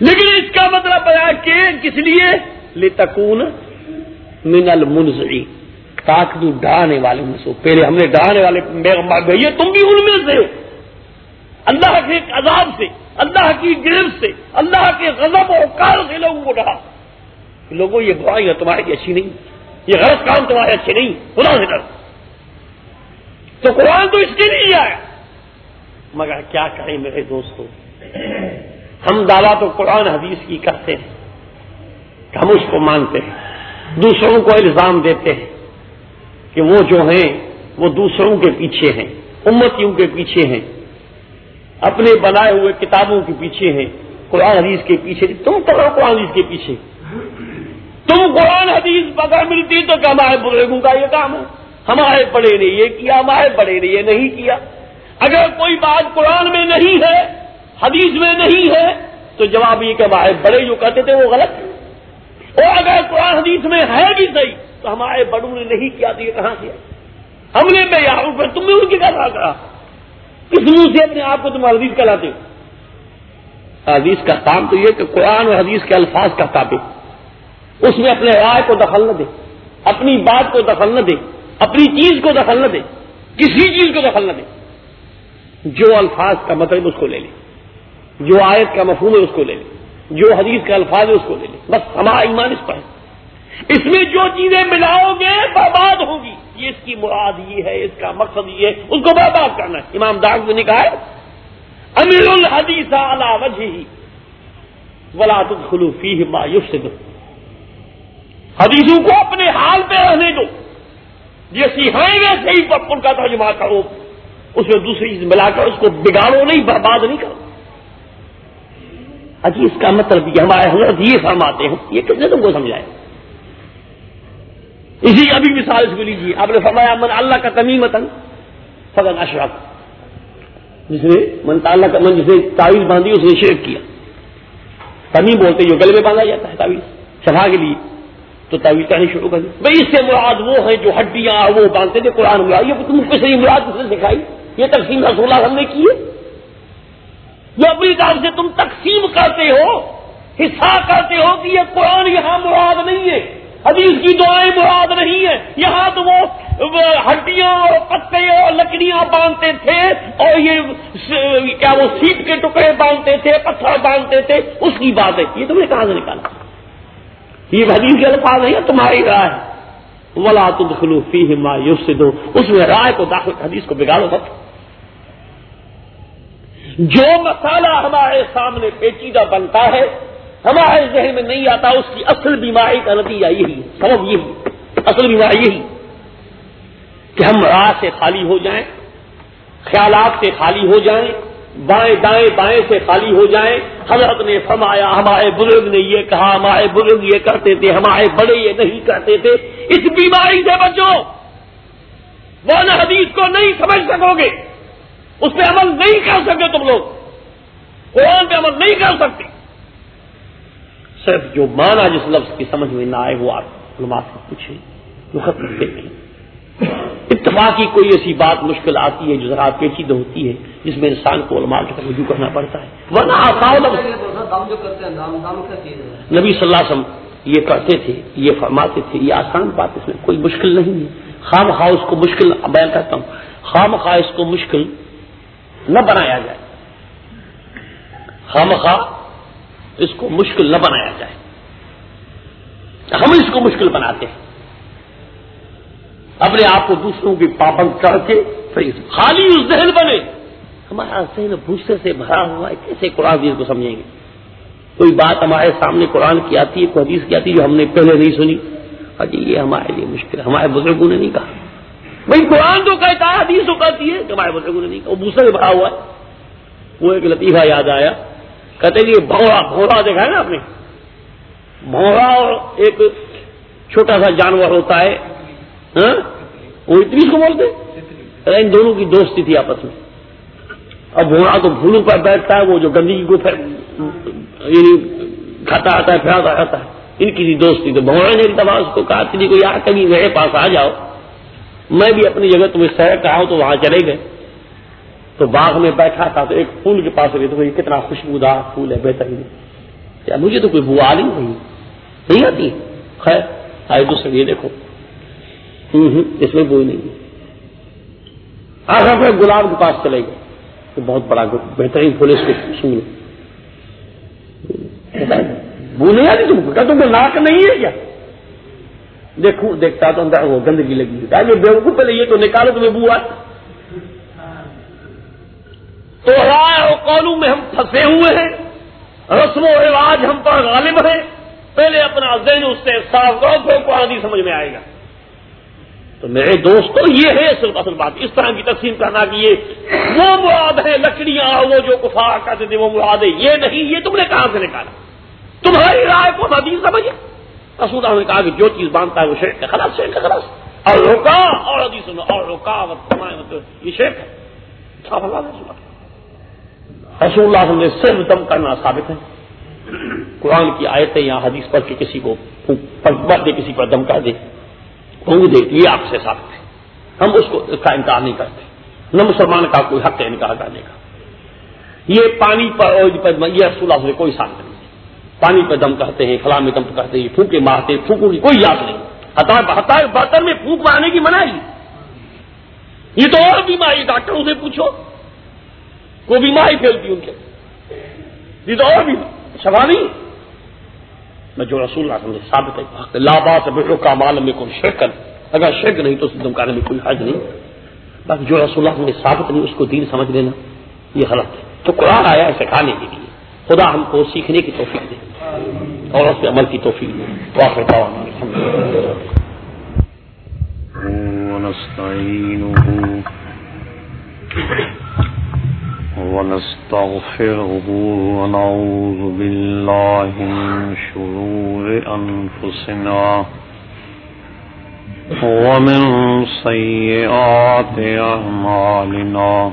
لیکن اس کا مطلب ہے کہ کس لیے؟ لتکون من المنزعی تاک بھی ڈرانے والے میں سو پہلے ہم نے ڈرانے والے بھائی تم بھی ان میں سے ہو۔ اللہ کے عذاب سے، اللہ کی گرفت سے، اللہ کے غضب اور کار سے لوگوں کو ڈرا لوگوں، یہ برائیاں تمہاری اچھی نہیں۔ یہ غلط کام تمہارے اچھے نہیں۔ خدا سے ڈر تو قرآن تو اس کے لیے آیا۔ مگر کیا کریں میرے دوستوں ہم دعویٰ تو قرآن حدیث کی کرتے ہیں ہم اس کو مانتے ہیں، دوسروں کو الزام دیتے ہیں کہ وہ جو ہیں، وہ دوسروں کے پیچھے ہیں، امتیوں کے پیچھے ہیں، اپنے بنائے ہوئے کتابوں کے پیچھے ہیں، قرآن حدیث کے پیچھے تم پڑھو قرآن حدیث کے پیچھے۔ تم قرآن حدیث پکڑ ملتی تو کہ ہمارے بزرگوں کا یہ کام ہے؟ ہمارے بڑے نے یہ کیا، ہمارے بڑے نے یہ نہیں کیا۔ اگر کوئی بات قرآن میں نہیں ہے حدیث میں نہیں ہے، تو جواب یہ کہ ہمارے بڑے جو کہتے تھے وہ غلط۔ اور اگر قرآن حدیث میں ہے بھی صحیح، تو ہمارے بڑوں نے نہیں کیا تو یہ کہاں سے ہم نے میں یار پھر تم نے ان کی کہا؟ کرا کس منہ سے اپنے آپ کو تم حدیث کہلاتے ہو؟ حدیث کا کام تو یہ کہ قرآن اور حدیث کے الفاظ کا تابع اس میں اپنے رائے کو دخل نہ دے، اپنی بات کو دخل نہ دے، اپنی چیز کو دخل نہ دے، کسی چیز کو دخل نہ دے۔ جو الفاظ کا مطلب اس کو لے لے۔ جو آیت کا مفہوم ہے اس کو لے لے جو حدیث کا الفاظ ہے اس کو لے لے بس ہمارا ایمان اس پر ہے۔ اس میں جو چیزیں ملاؤ گے، برباد ہوگی۔ یہ اس کی مراد یہ ہے، اس کا مقصد یہ ہے۔ اس کو برباد کرنا ہے۔ امام داغ نے کہا ہے امیر الحدیث علا وجہ ولا خلوفی مایوس دو حدیثوں کو اپنے حال پہ رہنے دو۔ یہ سکھائیں گے، صحیح پر ان کا ترجمہ کرو۔ اس میں دوسری چیز ملا کر اس کو بگاڑو، نہیں، برباد نہیں کرو۔ اجی اس کا مطلب یہ ہمارے حضرت یہ فرماتے ہیں، یہ کتنے تم کو سمجھائے؟ اسی ابھی مثال اس کو لیجیے آپ نے فرمایا، من اللہ کا کمی متن فضل اشرف جس نے من اللہ کا من جسے تعویذ باندھی، اس نے شیخ کیا۔ کمی بولتے جو گلے میں باندھا جاتا ہے تعویذ۔ سفا کے لیے تو تعویذ کرنی شروع کر دی۔ بھائی اس سے مراد وہ ہیں جو ہڈیاں وہ باندھتے تھے، قرآن مراد یہ تم کو صحیح مراد کس نے سکھائی۔ یہ تقسیم رسول ہم نے کی ہے۔ جو اپنی طرف سے تم تقسیم کرتے ہو، حصہ کرتے ہو کہ یہ قرآن یہاں مراد نہیں ہے، حدیث کی دعائیں مراد نہیں ہے یہاں تو وہ ہڈیاں اور پتے اور لکڑیاں باندھتے تھے اور یہ کیا وہ سیٹ کے ٹکڑے باندھتے تھے، پتھر باندھتے تھے۔ اس کی بات ہے۔ یہ تم نے کہاں سے نکالا؟ یہ حدیث کے الفاظ ہے تمہاری رائے ولا تم خلوفی ما یوس دو اس میں رائے کو داخل، حدیث کو بگاڑو مت۔ جو مسالہ ہمارے سامنے پیچیدہ بنتا ہے، ہمارے ذہن میں نہیں آتا، اس کی اصل بیماری کا نتیجہ یہی سبب یہی اصل بیماری یہی کہ ہم راہ سے خالی ہو جائیں، خیالات سے خالی ہو جائیں، بائیں دائیں بائیں سے خالی ہو جائیں۔ حضرت نے فرمایا، ہمارے بزرگ نے یہ کہا، ہمارے بزرگ یہ کرتے تھے، ہمارے بڑے یہ نہیں کرتے تھے۔ اس بیماری سے بچو وہ حدیث کو نہیں سمجھ سکو گے۔ اس پہ عمل نہیں کر سکتے تم لوگ۔ قرآن پہ عمل نہیں کر سکتے۔ صرف جو مانا جس لفظ کی سمجھ میں نہ آئے وہ آپ علماء سے پوچھیں۔ جو ختم دیکھیں۔ اتفاقی کوئی ایسی بات مشکل آتی ہے جو ذرا پیچیدہ ہوتی ہے، جس میں انسان کو علماء کے رجوع کرنا پڑتا ہے۔ ورنہ نبی صلی اللہ علیہ وسلم یہ کرتے تھے، یہ فرماتے تھے، یہ آسان بات اس میں کوئی مشکل نہیں ہے۔ خام خواہ اس کو مشکل بیان کرتا ہوں۔ خام خواہ اس کو مشکل نہ بنایا جائے۔ خام خواہ اس کو مشکل نہ بنایا جائے۔ ہم اس کو مشکل بناتے ہیں۔ اپنے آپ کو دوسروں کی پابند کر کے خالی اس ذہن بنے۔ ہمارا ذہن بھوسے سے بھرا ہوا ہے۔ کیسے قرآن کو سمجھیں گے؟ کوئی بات ہمارے سامنے قرآن کی آتی ہے، کوئی حدیث کی آتی ہے جو ہم نے پہلے نہیں سنی۔ جی یہ ہمارے لیے مشکل ہمارے بزرگوں نے نہیں کہا۔ بھائی قرآن تو کہتا ہے، حدیث تو کہتی ہے، کہ ہمارے بزرگوں نے نہیں کہا، وہ بھوسے سے بھرا ہوا ہے۔ وہ ایک لطیفہ یاد آیا۔ کہتے جی بھوڑا بھوڑا دیکھا ہے نا آپ نے؟ بھوڑا اور ایک چھوٹا سا جانور ہوتا ہے۔ ہاں؟ وہ اتنی کو بولتے ان دونوں کی دوستی تھی آپس میں۔ اب گھوڑا تو بھولوں پر بیٹھتا ہے، وہ جو گندگی کو یعنی کھاتا آتا ہے پھیلاتا رہتا ہے۔ ان کی دوستی تو بھوڑے نے ایک دفعہ اس کو کہا کہ کوئی آ کبھی میرے پاس آ جاؤ۔ میں بھی اپنی جگہ تمہیں سیر کا تو وہاں چلے گئے۔ تو باغ میں بیٹھا تھا تو ایک پھول کے پاس گئے تو یہ کتنا خوشبودار پھول ہے بہترین کیا مجھے تو کوئی بو آ نہیں ہوئی۔ نہیں آتی۔ خیر، آئے دوسرے یہ دیکھو۔ اس میں بوئی نہیں۔ آخر پھر گلاب کے پاس چلے گئے۔ تو بہت بڑا بہترین پھول اس کو سن بو نہیں آتی تم کو؟ تم کو ناک نہیں ہے کیا؟ دیکھو، دیکھتا تو اندر وہ گندگی لگی یہ بیوقوف پہلے یہ تو نکالو تمہیں بو آتی تو رائے اور کالو میں ہم پھنسے ہوئے ہیں۔ رسم و رواج ہم پر غالب ہیں۔ پہلے اپنا ذہن اس سے صاف کرو، پھر کو آدھی سمجھ میں آئے گا۔ تو میرے دوستوں یہ ہے اصل اصل بات۔ اس طرح کی تقسیم کرنا کہ یہ وہ مراد ہے لکڑیاں، وہ جو کفار کہتے تھے وہ مراد ہے یہ نہیں، یہ تم نے کہاں سے نکالا؟ تمہاری رائے کو حدیث سمجھے رسول اللہ نے کہا کہ جو چیز باندھتا ہے وہ شیخ ہے۔ خلاص شیخ ہے، خلاص۔ اور روکا، اور حدیث اور روکا مطلب یہ شیخ ہے۔ رسول اللہ؟ نے صرف دم کرنا ثابت ہے۔ قرآن کی آیتیں یا حدیث پڑھ کے کسی کو پڑھ دے، کسی پر دم کر دے دے، یہ آپ سے ثابت ہے۔ ہم اس کو اس کا انکار نہیں کرتے۔ نہ مسلمان کا کوئی حق ہے انکار کرنے کا۔ یہ پانی پر یہ رسول اللہ سے کوئی ساتھ نہیں۔ پانی پہ دم کرتے ہیں، فلاں میں دم کرتے ہیں پھونکے مارتے پھونکوں کی کوئی یاد نہیں۔ برتن میں پھونک مارنے کی منائی۔ یہ تو اور بیماری ڈاکٹروں سے پوچھو۔ کوئی بیماری پھیلتی ان کے۔ یہ تو اور بھی نہیں۔ میں جو رسول اللہ اللہ ثابت ہے لاباس بہرو کا مال میں کوئی شرک۔ اگر شرک نہیں تو اس دمکانے میں کوئی حج نہیں۔ باقی جو رسول اللہ نے ثابت نہیں، اس کو دین سمجھ لینا، یہ غلط ہے۔ تو قرآن آیا ہے سکھانے کے لیے۔ خدا ہم کو سیکھنے کی توفیق دے۔ أو ربي عملتي توفيق. وآخر دعوانا. الحمد لله. ونستعينه. ونستغفره ونعوذ بالله من شرور أنفسنا. ومن سيئات أعمالنا.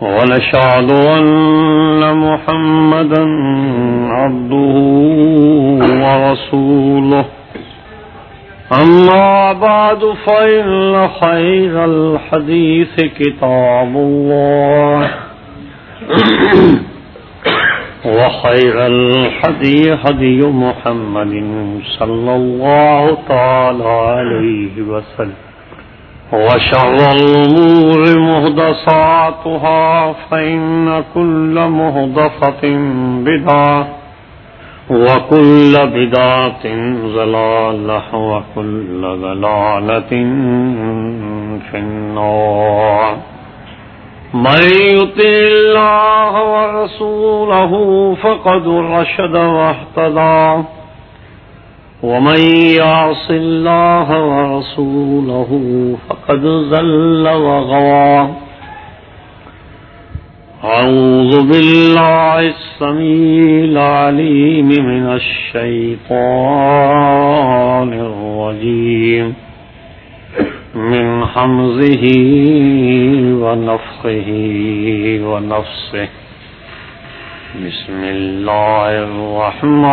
ونشهد أن محمدا عبده ورسوله. أما بعد فإن خير الحديث كتاب الله. وخير الحدي هدي محمد صلى الله تعالى عليه وسلم. وشر الأمور مهدساتها فإن كل مهدفة بدعة وكل بدعة زلالة وكل ذلالة في النار. من يطع الله ورسوله فقد رشد واهتدى. ومن يعص الله ورسوله فقد ذل وغوى. أعوذ بالله السميع العليم من الشيطان الرجيم. من حمزه ونفخه ونفسه. بسم الله الرحمن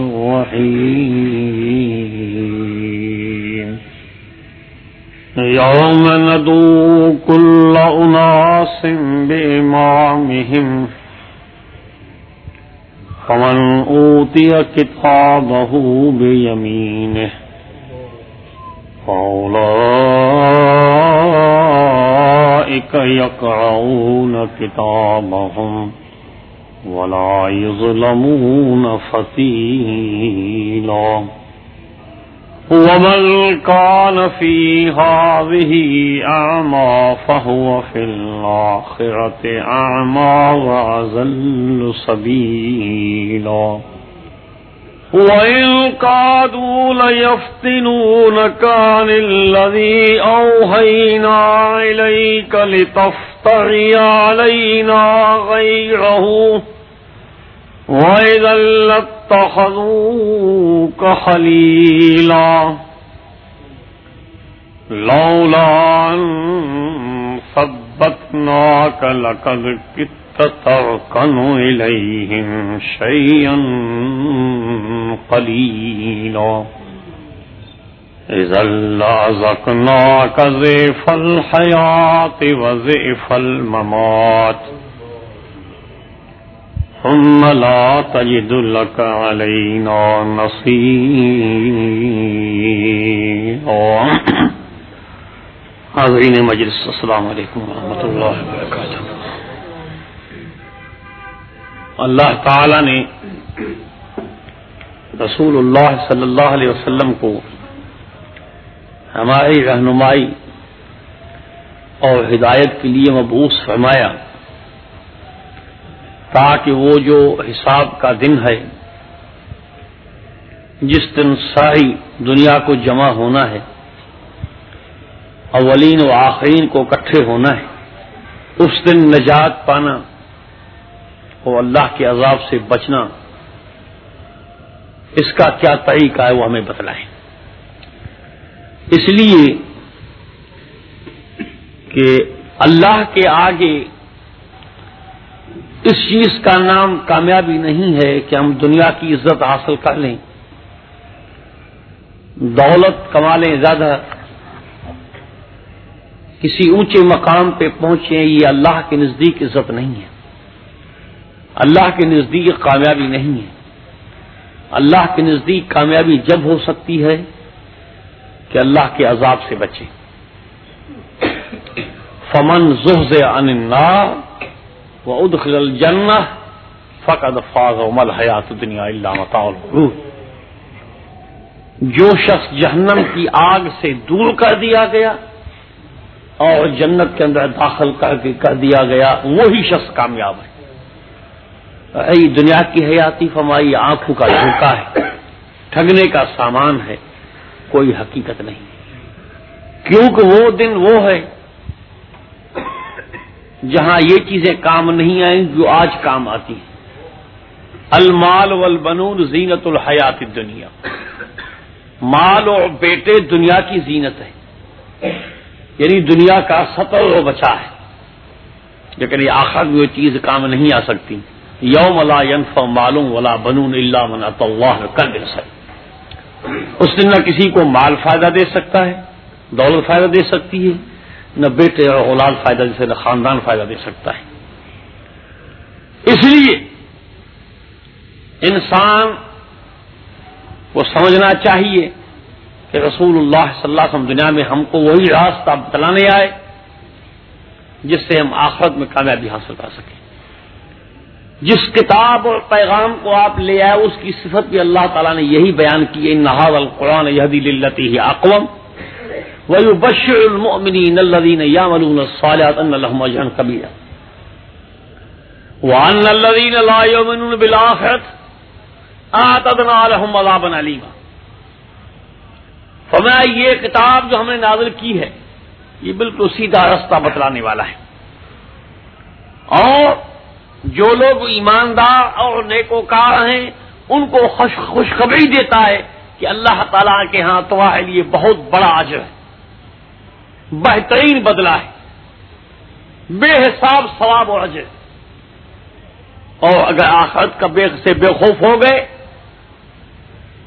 الرحيم. يوم ندو كل أناس بإمامهم. فمن أوتي كتابه بيمينه فأولئك يقعون كتابهم ولا يظلمون فتيلا. ومن كان في هذه أعمى فهو في الآخرة أعمى وأزل سبيلا. وإن قادوا ليفتنونك عن الذي أوهينا إليك لتفتري علينا غيره وإذا لاتخذوك خليلا لولا أن ثبتناك لقد كدت تركن إليهم شيئا قليلا إذا لأزقناك زيف الحياة وزيف الممات ثم لا تجد لك علينا نصيرا حاضرین مجلس، السلام علیکم ورحمۃ اللہ وبرکاتہ۔ اللہ تعالی نے رسول اللہ صلی اللہ علیہ وسلم کو ہماری رہنمائی اور ہدایت کے لیے مبوس فرمایا تاکہ وہ جو حساب کا دن ہے، جس دن ساری دنیا کو جمع ہونا ہے، اولین و آخرین کو اکٹھے ہونا ہے، اس دن نجات پانا اور اللہ کے عذاب سے بچنا اس کا کیا طریقہ ہے وہ ہمیں بتلائیں۔ اس لیے کہ اللہ کے آگے اس چیز کا نام کامیابی نہیں ہے کہ ہم دنیا کی عزت حاصل کر لیں، دولت کما لیں زیادہ، کسی اونچے مقام پہ پہنچے یہ اللہ کے نزدیک عزت نہیں ہے۔ اللہ کے نزدیک کامیابی نہیں ہے۔ اللہ کے نزدیک کامیابی جب ہو سکتی ہے کہ اللہ کے عذاب سے بچے۔ فمن زحز عن النار و ادخل الجنہ فقد فاز مل حیات دنیا اللہ متاع جو شخص جہنم کی آگ سے دور کر دیا گیا اور جنت کے اندر داخل کر کے کر دیا گیا، وہی شخص کامیاب ہے۔ ای دنیا کی حیاتی فمائی آنکھوں کا جھوکا ہے، ٹھگنے کا سامان ہے، کوئی حقیقت نہیں۔ کیونکہ وہ دن وہ ہے جہاں یہ چیزیں کام نہیں آئیں، جو آج کام آتی ہیں۔ المال والبنون زینت الحیات دنیا مال اور بیٹے دنیا کی زینت ہے یعنی دنیا کا سطر و بچا ہے۔ لیکن یہ آخر میں وہ چیز کام نہیں آ سکتی۔ یوم لا ینف معلوم ولا بنون اللہ من اللہ کر دے سکے اس دن نہ کسی کو مال فائدہ دے سکتا ہے، دولت فائدہ دے سکتی ہے، نہ بیٹے اور اولاد فائدہ دے سکتے نہ خاندان فائدہ دے سکتا ہے۔ اس لیے انسان کو سمجھنا چاہیے کہ رسول اللہ صلی اللہ علیہ وسلم دنیا میں ہم کو وہی راستہ بتلانے آئے، جس سے ہم آخرت میں کامیابی حاصل کر سکیں۔ جس کتاب اور پیغام کو آپ لے آئے، اس کی صفت بھی اللہ تعالیٰ نے یہی بیان کی نہاد القرآن یہدی للتی ہی اقوام وہی بشر المنی نلدین یا ملون صالحات الحم جان کبیر وان الدین اللہ بلاخت آتدنا لهم عذابا علیما فرمایا یہ کتاب جو ہم نے نازل کی ہے، یہ بالکل سیدھا رستہ بتلانے والا ہے۔ اور جو لوگ ایماندار اور نیکوکار ہیں، ان کو خوش خوشخبری دیتا ہے کہ اللہ تعالیٰ کے ہاں تمہارے لیے بہت بڑا اجر ہے۔ بہترین بدلہ ہے۔ بے حساب ثواب اور اجر۔ اور اگر آخرت کا بے سے بے خوف ہو گئے،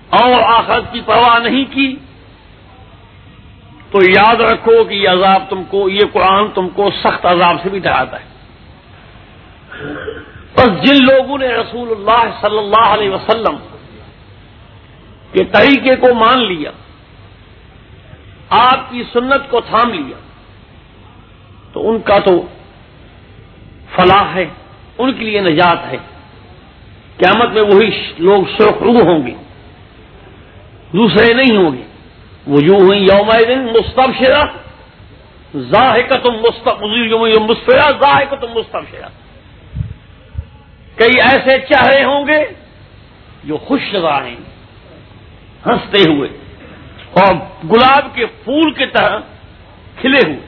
اور آخرت کی پرواہ نہیں کی، تو یاد رکھو کہ یہ عذاب تم کو یہ قرآن تم کو سخت عذاب سے بھی ڈراتا ہے۔ بس جن لوگوں نے رسول اللہ صلی اللہ علیہ وسلم کے طریقے کو مان لیا، آپ کی سنت کو تھام لیا، تو ان کا تو فلاح ہے، ان کے لیے نجات ہے۔ قیامت میں وہی لوگ سرخرو ہوں گے، دوسرے نہیں ہوں گے۔ وجوہ ہوئی یوم دن مستب شیرا ذاہق تم مستفرا ذاہق تم مستب شیرا کئی ایسے چہرے ہوں گے جو خوش رہیں ہنستے ہوئے اور گلاب کے پھول کی طرح کھلے ہوئے۔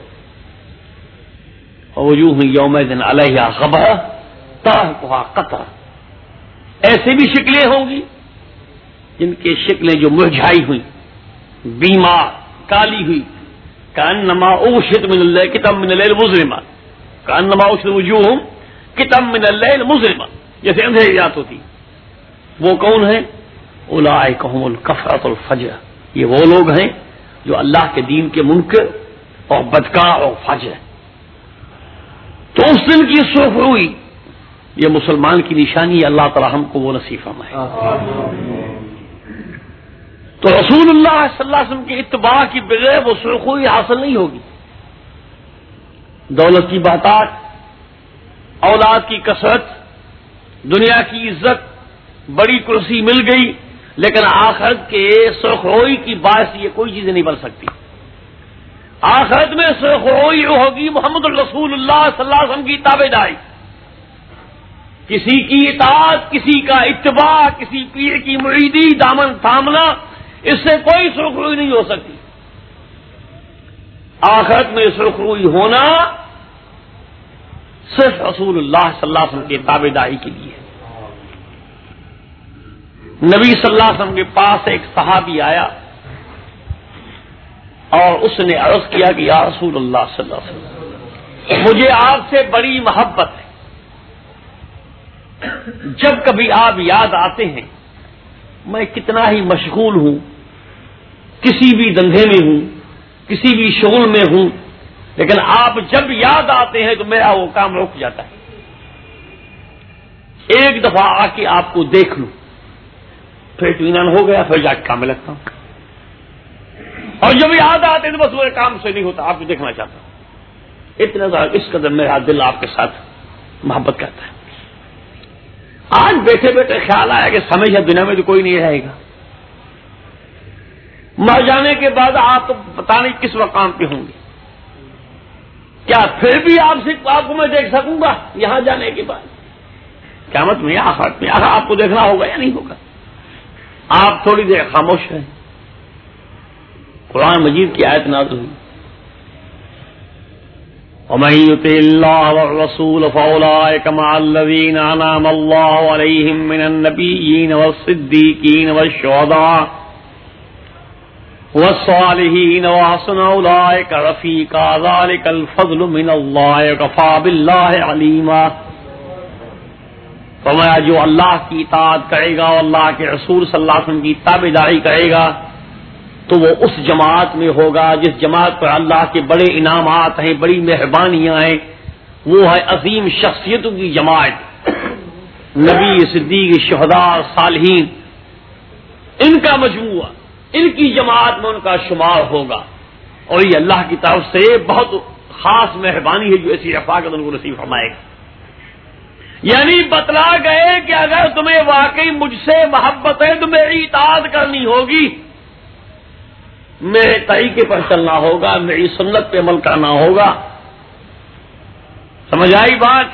اور وجوہ ہوئی یوم دن علیہ خبر، تاہ قطر۔ ایسے بھی شکلیں ہوں گی جن کی شکلیں جو مرجھائی ہوئی بیمار، کالی ہوئی کان نما اوشت من اللہ کتم من اللہ مزرما کان نما اوشت وجوہ کتم من اللہ مزرما جیسے اندھیری رات ہوتی۔ وہ کون ہے اولا کہم الکفرت الفجر۔ یہ وہ لوگ ہیں جو اللہ کے دین کے منکر اور بدکار اور فجر تو اس دن کی سوف ہوئی۔ یہ مسلمان کی نشانی اللہ تعالی ہم کو وہ نصیف فرمائے۔ تو رسول اللہ صلی اللہ علیہ وسلم کے اتباع کی بغیر وہ سرخوئی حاصل نہیں ہوگی۔ دولت کی باتات اولاد کی کثرت، دنیا کی عزت، بڑی کرسی مل گئی، لیکن آخرت کے سرخوئی کی باعث یہ کوئی چیز نہیں بن سکتی۔ آخرت میں سرخوئی ہوگی محمد الرسول اللہ صلی اللہ علیہ وسلم کی تابے داری۔ کسی کی اطاعت، کسی کا اتباع، کسی پیر کی مریدی دامن تھامنا، اس سے کوئی سرخروئی نہیں ہو سکتی۔ آخرت میں سرخروئی ہونا صرف رسول اللہ صلی اللہ علیہ وسلم کے تابے داری کے لیے۔ نبی صلی اللہ علیہ وسلم کے پاس ایک صحابی آیا اور اس نے عرض کیا کہ یا رسول اللہ صلی اللہ علیہ وسلم، مجھے آپ سے بڑی محبت ہے۔ جب کبھی آپ یاد آتے ہیں، میں کتنا ہی مشغول ہوں، کسی بھی دندے میں ہوں، کسی بھی شغل میں ہوں لیکن آپ جب یاد آتے ہیں تو میرا وہ کام رک جاتا ہے۔ ایک دفعہ آ کے آپ کو دیکھ لوں۔ پھر اطمینان ہو گیا، پھر جا کے کام میں لگتا ہوں۔ اور جب یاد آتے ہیں تو بس وہ کام سے نہیں ہوتا، آپ کو دیکھنا چاہتا ہوں۔ اتنا زیادہ اس قدر میرا دل آپ کے ساتھ محبت کرتا ہے۔ آج بیٹھے بیٹھے خیال آیا کہ سمجھ دنیا میں تو کوئی نہیں رہے گا۔ مر جانے کے بعد آپ تو پتا نہیں کس مقام پہ ہوں گے۔ کیا پھر بھی آپ سے آپ کو میں دیکھ سکوں گا؟ یہاں جانے کے بعد۔ کیا مت میں آخر میں آپ کو دیکھنا ہوگا یا نہیں ہوگا؟ آپ تھوڑی دیر خاموش ہیں۔ قرآن مجید کی آیت ناز ہوئی۔ ومن يطع الله والرسول فأولئك مع الذين أنعم الله عليهم من النبيين والصديقين والشهداء والصالحين وحسن أولئك رفيقا ذلك الفضل من الله وكفى بالله عليما فرمایا، جو اللہ کی اطاعت کرے گا اور اللہ کے رسول صلی اللہ علیہ وسلم کی تابع داری کرے گا، تو وہ اس جماعت میں ہوگا، جس جماعت پر اللہ کے بڑے انعامات ہیں، بڑی مہربانیاں ہیں۔ وہ ہے عظیم شخصیتوں کی جماعت۔ نبی، صدیق شہدار صالحین۔ ان کا مجموعہ۔ ان کی جماعت میں ان کا شمار ہوگا اور یہ اللہ کی طرف سے بہت خاص مہربانی ہے جو ایسی رفاقت ان کو نصیب فرمائے گا۔ یعنی بتلا گئے کہ اگر تمہیں واقعی مجھ سے محبت ہے تو میری اطاعت کرنی ہوگی، میرے طریقے پر چلنا ہوگا، میری سنت پہ عمل کرنا ہوگا۔ سمجھ آئی بات؟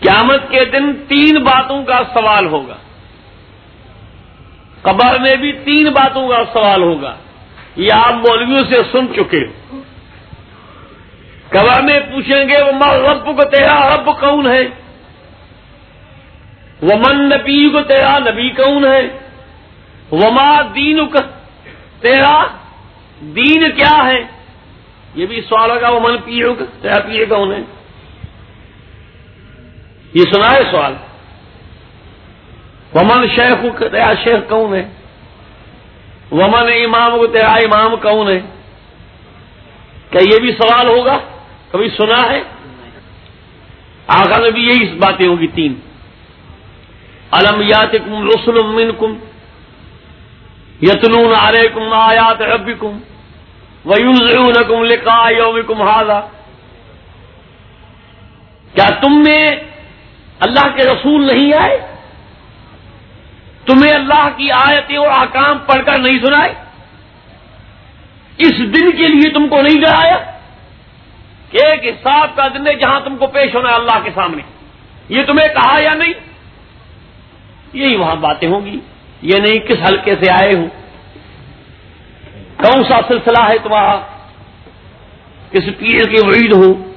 قیامت کے دن تین باتوں کا سوال ہوگا۔ قبر میں بھی تین باتوں کا سوال ہوگا یہ آپ مولویوں سے سن چکے ہو۔ قبر میں پوچھیں گے وہ رب کو تیرا رب کون ہے؟ وہ من نبی کو تیرا نبی کون ہے؟ وہ ماں دین کا تیرا دین کیا ہے؟ یہ بھی سوال ہوگا وہ من پیے تیرا پیے گا انہیں یہ سنا ہے سوال۔ ومن شیخ تیرا شیخ کون ہے؟ ومن امام کو تیرا امام کون ہے؟ کیا یہ بھی سوال ہوگا؟ کبھی سنا ہے؟ آخر میں بھی یہی باتیں ہوگی تین۔ المیات کم رسول منکم یتنون علیکم آیات ربکم ویوزعونکم لقاء یومکم هذا کیا تم میں اللہ کے رسول نہیں آئے؟ تمہیں اللہ کی آیتیں اور آکام پڑھ کر نہیں سنائے؟ اس دن کے لیے تم کو نہیں ڈرایا کہ ایک حساب کا دن ہے جہاں تم کو پیش ہونا ہے اللہ کے سامنے۔ یہ تمہیں کہا یا نہیں؟ یہی وہاں باتیں ہوں گی۔ یہ نہیں کس حلقے سے آئے ہوں۔ کون سا سلسلہ ہے تمہارا؟ کس پیر کی وعید ہو؟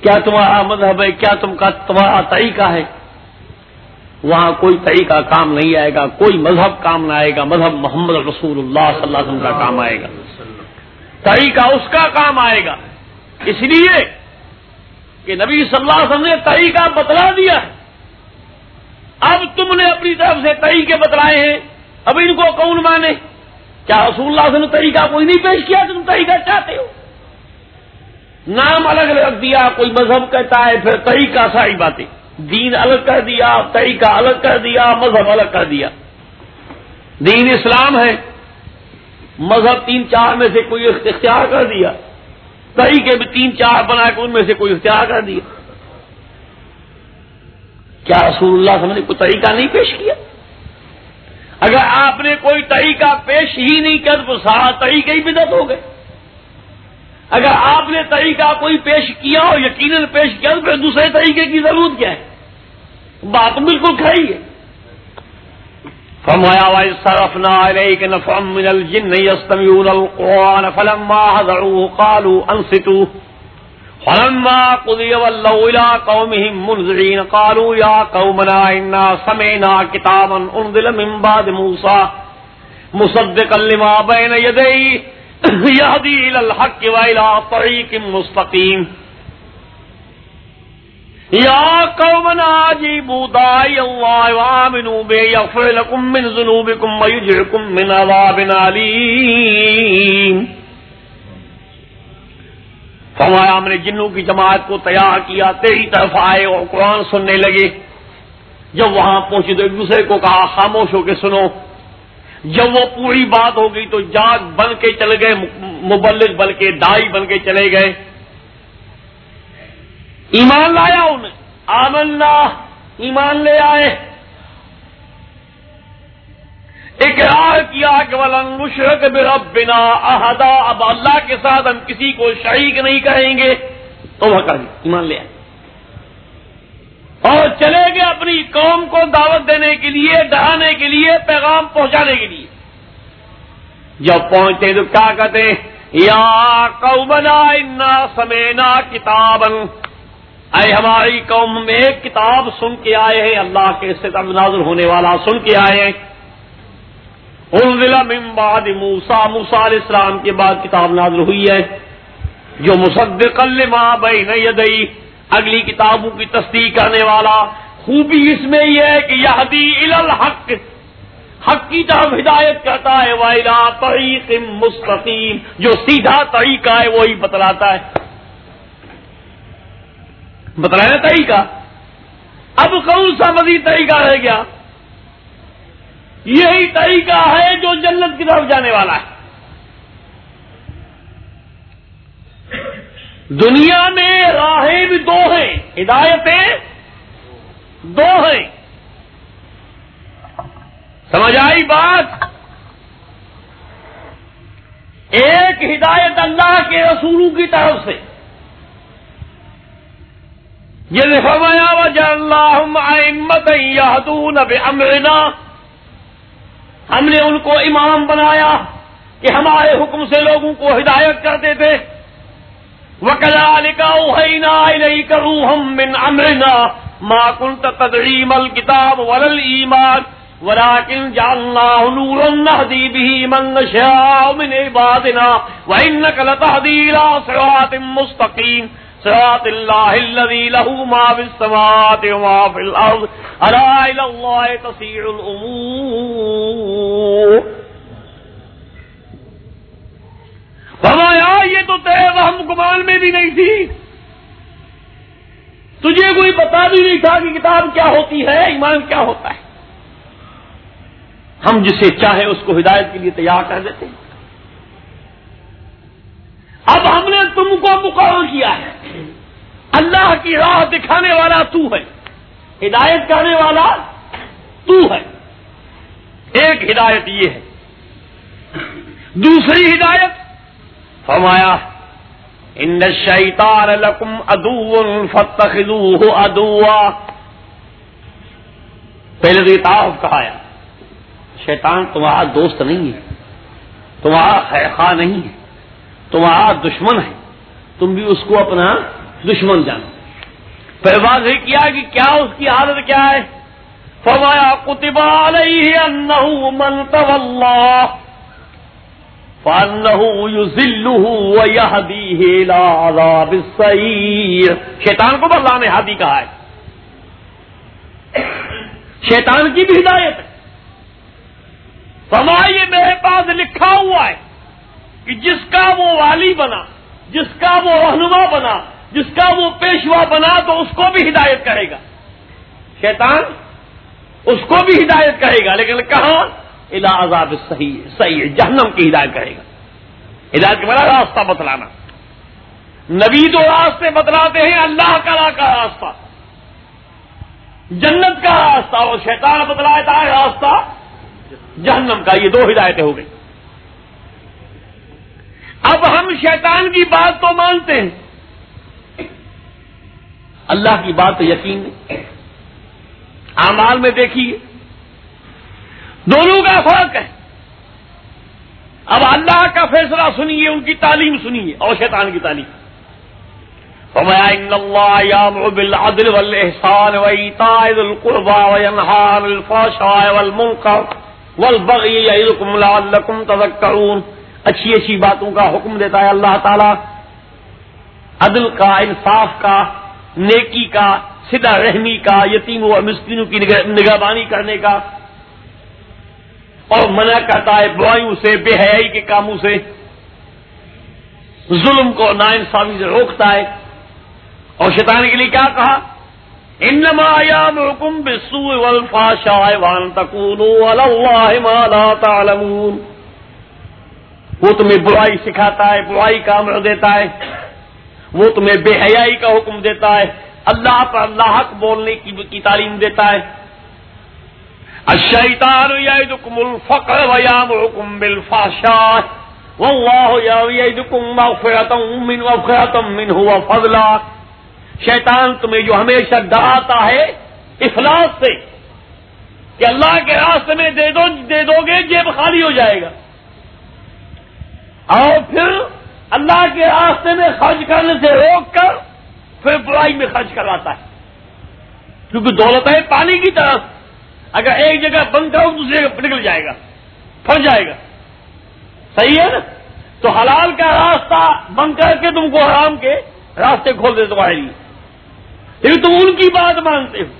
کیا تمہارا مذہب ہے؟ کیا تم کا تمہارا طریقہ ہے؟ وہاں کوئی طریقہ کام نہیں آئے گا، کوئی مذہب کام نہ آئے گا، مذہب محمد رسول اللہ صلی اللہ علیہ وسلم کا کام آئے گا۔ طریقہ اس کا کام آئے گا۔ اس لیے کہ نبی صلی اللہ علیہ وسلم نے طریقہ بتلا دیا ہے۔ اب تم نے اپنی طرف سے طریقے بتلائے ہیں، اب ان کو کون مانے؟ کیا رسول اللہ صلی اللہ علیہ وسلم طریقہ کوئی نہیں پیش کیا تم طریقہ چاہتے ہو؟ نام الگ رکھ دیا، کوئی مذہب کہتا ہے، پھر طریقہ ساری باتیں۔ دین الگ کر دیا، طریقہ الگ کر دیا، مذہب الگ کر دیا۔ دین اسلام ہے۔ مذہب تین چار میں سے کوئی اختیار کر دیا۔ طریقے بھی تین چار بنا کے ان میں سے کوئی اختیار کر دیا۔ کیا رسول اللہ صلی اللہ علیہ وسلم نے کوئی طریقہ نہیں پیش کیا؟ اگر آپ نے کوئی طریقہ پیش ہی نہیں کیا تو سارا طریقہ ہی بدت ہو گئے۔ اگر آپ نے طریقہ کوئی پیش کیا ہو یقیناً پیش کیا تو پھر دوسرے طریقے کی ضرورت کیا ہے؟ بات بالکل کھڑی ہے۔ فرمایا وَإِسْتَرَفْنَا عَلَيْكَ نَفْعًا مِّنَ الْجِنِّ يَسْتَمِعُونَ الْقُرْآنَ فَلَمَّا حَضَرُوهُ قَالُوا أَنصِتُوا فلما قضي ولوا إلى قومهم منذرين قالوا يا قومنا إنا سمعنا كتابا أنزل من بعد موسى مصدقا لما بين يديه يهدي الحق وإلى طريق مستقيم. يا قومنا أجيبوا داعي الله وآمنوا به، يغفر لكم من ذنوبكم ويجعكم من عذاب أليم. فرمایا، ہم نے جنوں کی جماعت کو تیار کیا، تیری طرف آئے اور قرآن سننے لگے۔ جب وہاں پہنچے تو ایک دوسرے کو کہا، خاموش ہو کے سنو۔ جب وہ پوری بات ہو گئی تو جاگ بن کے چلے گئے مبلغ بن کے دائی بن کے چلے گئے۔ ایمان لایا انہیں۔ آمن ایمان لے آئے۔ اقرار کیا کہ ولن مشرق بربنا بنا احدا۔ اب اللہ کے ساتھ ہم کسی کو شریک نہیں کہیں گے تو وہ کر ایمان لے آئے۔ اور چلے گئے اپنی قوم کو دعوت دینے کے لیے ڈرانے کے لیے، پیغام پہنچانے کے لیے۔ جب پہنچے تو کیا کہتے یا قومنا انا سمینا کتاب اے ہماری قوم میں ایک کتاب سن کے آئے ہیں، اللہ کے سے نازل ہونے والا سن کے آئے ہیں۔ انزل من بعد موسا موسا علیہ السلام کے بعد کتاب نازل ہوئی ہے، جو مصدق لما بین یدئی اگلی کتابوں کی تصدیق کرنے والا خوبی اس میں یہ ہے کہ یہ الحق حق کی طرف ہدایت کرتا ہے وائرا طریق مستقیم، جو سیدھا طریقہ ہے، وہی بتلاتا ہے۔ بتلایا طریقہ؟ اب کون سا مزید طریقہ رہ گیا؟ یہی طریقہ ہے جو جنت کی طرف جانے والا ہے۔ دنیا میں راہیں بھی دو ہیں، ہدایتیں دو ہیں۔ سمجھ آئی بات؟ ایک ہدایت اللہ کے رسولوں کی طرف سے۔ یہ فرمایا وجہ اللہ یادون اب امرنا ہم نے ان کو امام بنایا کہ ہمارے حکم سے لوگوں کو ہدایت کرتے تھے۔ وکلا لکھا کروں ہم من أمرنا ما كنت تدریم الكتاب ولل ایمان ولكن جعلناه نورا نهدي به من نشاء من عبادنا وإنك لتهدي إلى صراط مستقيم. صراط الله الذي له ما في السماوات وما في الأرض. ألا إلى الله تسير الأمور. فرمایا یہ تو تیرے ہم گمان میں بھی نہیں تھی۔ تجھے کوئی بتا بھی نہیں تھا کہ کتاب کیا ہوتی ہے، ایمان کیا ہوتا ہے۔ ہم جسے چاہیں اس کو ہدایت کے لیے تیار کر دیتے ہیں۔ اب ہم نے تم کو مقرر کیا ہے۔ اللہ کی راہ دکھانے والا تو ہے۔ ہدایت کرنے والا تو ہے۔ ایک ہدایت یہ ہے۔ دوسری ہدایت فرمایا، ان شیطان لکم ادو فتخذوه ادوا پہلے تو یہ تعارف کہا شیطان تمہارا دوست نہیں ہے، تمہارا خیخواہ نہیں ہے، تمہارا دشمن ہے، تم بھی اس کو اپنا دشمن جانو. پھر واضح کیا کہ کیا اس کی حالت کیا ہے؟ فرمایا کتبا علیہ انہو من تولا. شیطان کو اللہ نے ہادی کہا ہے۔ شیطان کی بھی ہدایت ہے۔ فرمائیے میرے پاس لکھا ہوا ہے کہ جس کا وہ والی بنا، جس کا وہ رہنما بنا، جس کا وہ پیشوا بنا تو اس کو بھی ہدایت کرے گا۔ شیطان اس کو بھی ہدایت کرے گا، لیکن کہاں؟ الا عذاب صحیح صحیح جہنم کی ہدایت کرے گا۔ ہدایت کے بڑا راستہ بتلانا۔ نبی تو راستے بتلاتے ہیں، اللہ کا کا راستہ۔ جنت کا راستہ، اور شیطان بتلاتا ہے راستہ۔ جہنم کا، یہ دو ہدایتیں ہو گئی۔ اب ہم شیطان کی بات تو مانتے ہیں۔ اللہ کی بات تو یقین نہیں اعمال میں دیکھیے۔ دونوں کا فرق ہے۔ اب اللہ کا فیصلہ سنیے، ان کی تعلیم سنیے، اور شیطان کی تعلیم۔ فرمایا، ان اللہ یامر بالعدل والإحسان وإيتاء ذي القربى وينهى عن الفحشاء والمنكر والبغي يعظكم لعلكم تذكرون اچھی اچھی باتوں کا حکم دیتا ہے اللہ تعالی۔ عدل کا، انصاف کا، نیکی کا سدا رحمی کا، یتیم و مسکینوں کی نگہبانی کرنے کا۔ اور منع کرتا ہے، برائیوں سے، بے حیائی کے کاموں سے۔ ظلم کو نا انصافی سے روکتا ہے۔ اور شیطان کے لیے کیا کہا؟ انما یام بسو وان تعلمون۔ وہ تمہیں برائی سکھاتا ہے، برائی کا امر دیتا ہے۔ وہ تمہیں بے حیائی کا حکم دیتا ہے۔ اللہ پر اللہ حق بولنے کی تعلیم دیتا ہے۔ الشیطان یعدکم الفقر ویامرکم بالفحشاء. واللہ یعدکم مغفرتا من وفرتا منہ وفضلا. شیطان تمہیں جو ہمیشہ ڈراتا ہے افلاس سے کہ اللہ کے راستے میں دے دو دے دو گے، جیب خالی ہو جائے گا۔ اور پھر اللہ کے راستے میں خرچ کرنے سے روک کر پھر برائی میں خرچ کرواتا ہے۔ کیونکہ دولت ہے پانی کی طرف۔ اگر ایک جگہ بند کرو دوسری جگہ نکل جائے گا۔ پھنس جائے گا۔ صحیح ہے نا؟ تو حلال کا راستہ بند کر کے تم کو حرام کے راستے کھول دے تمہارے لیے۔ لیکن تم ان کی بات مانتے ہو۔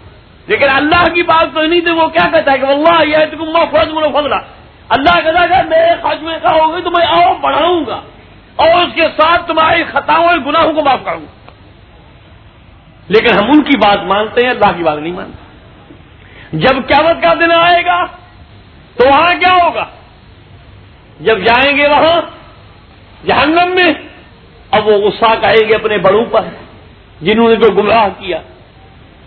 لیکن اللہ کی بات تو نہیں تھی وہ کیا کہتا ہے کہ اللہ یہ تم فرض مرو فضلہ۔ اللہ کہتا کہ میرے خرچ میں کہا ہوگی تو میں اور بڑھاؤں گا اور اس کے ساتھ تمہاری خطاؤں اور گناہوں کو معاف کروں گا۔ لیکن ہم ان کی بات مانتے ہیں، اللہ کی بات نہیں مانتے۔ جب قیامت کا دن آئے گا تو وہاں کیا ہوگا؟ جب جائیں گے وہاں جہنم میں، اب وہ غصہ کہیں گے اپنے بڑوں پر، جنہوں نے جو گمراہ کیا۔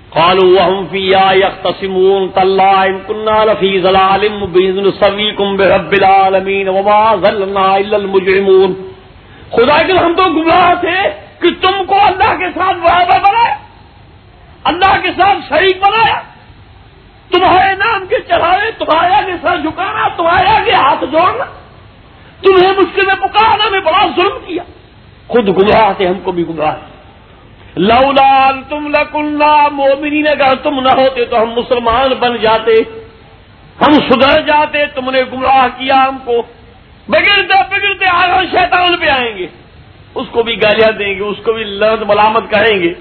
قالوا وهم فيها يختصمون تالله ان كنا لفي ضلال مبين نسويكم برب العالمين وما ظلمنا الا المجرمون۔ خدا کے ہم تو گمراہ تھے کہ تم کو اللہ کے ساتھ برابر بنایا، اللہ کے ساتھ شریک بنایا۔ تمہارے نام کے چڑھاوے، تمہارے آگے سر جھکانا، تمہارے آگے ہاتھ جوڑنا۔ تمہیں مشکل میں پکارنا میں بڑا ظلم کیا۔ خود گمراہ تھے ہم کو بھی گمراہ لولا تم لکنہ مومنین، اگر تم نہ ہوتے تو ہم مسلمان بن جاتے۔ ہم سدھر جاتے، تم نے گمراہ کیا ہم کو۔ بگڑتے بگڑتے آگے شیطان پہ آئیں گے۔ اس کو بھی گالیاں دیں گے، اس کو بھی لرد ملامت کہیں گے۔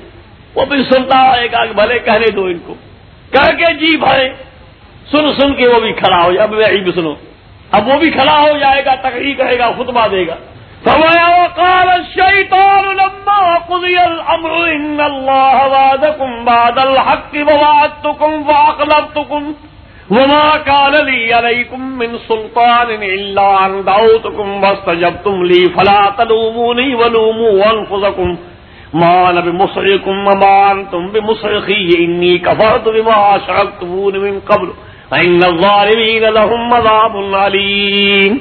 وہ بھی سنتا ہے گا بھلے کہنے دو ان کو۔ کہہ کے جی بھائی سن سن کے وہ بھی کھڑا ہو جائے۔ اب بھی سنو۔ اب وہ بھی کھڑا ہو جائے گا، تقریر کہے گا، خطبہ دے گا۔ فرمایا، وقال الشيطان لما قضي الأمر إن الله وعدكم بعد الحق ووعدتكم فأخلفتكم وما كان لي عليكم من سلطان إلا أن دعوتكم واستجبتم لي فلا تلوموني ولوموا أنفسكم ما أنا بمصركم وما أنتم بمصرخي، إني كفرت بما أشركتمون من قبل، فإن الظالمين لهم مذاب عليم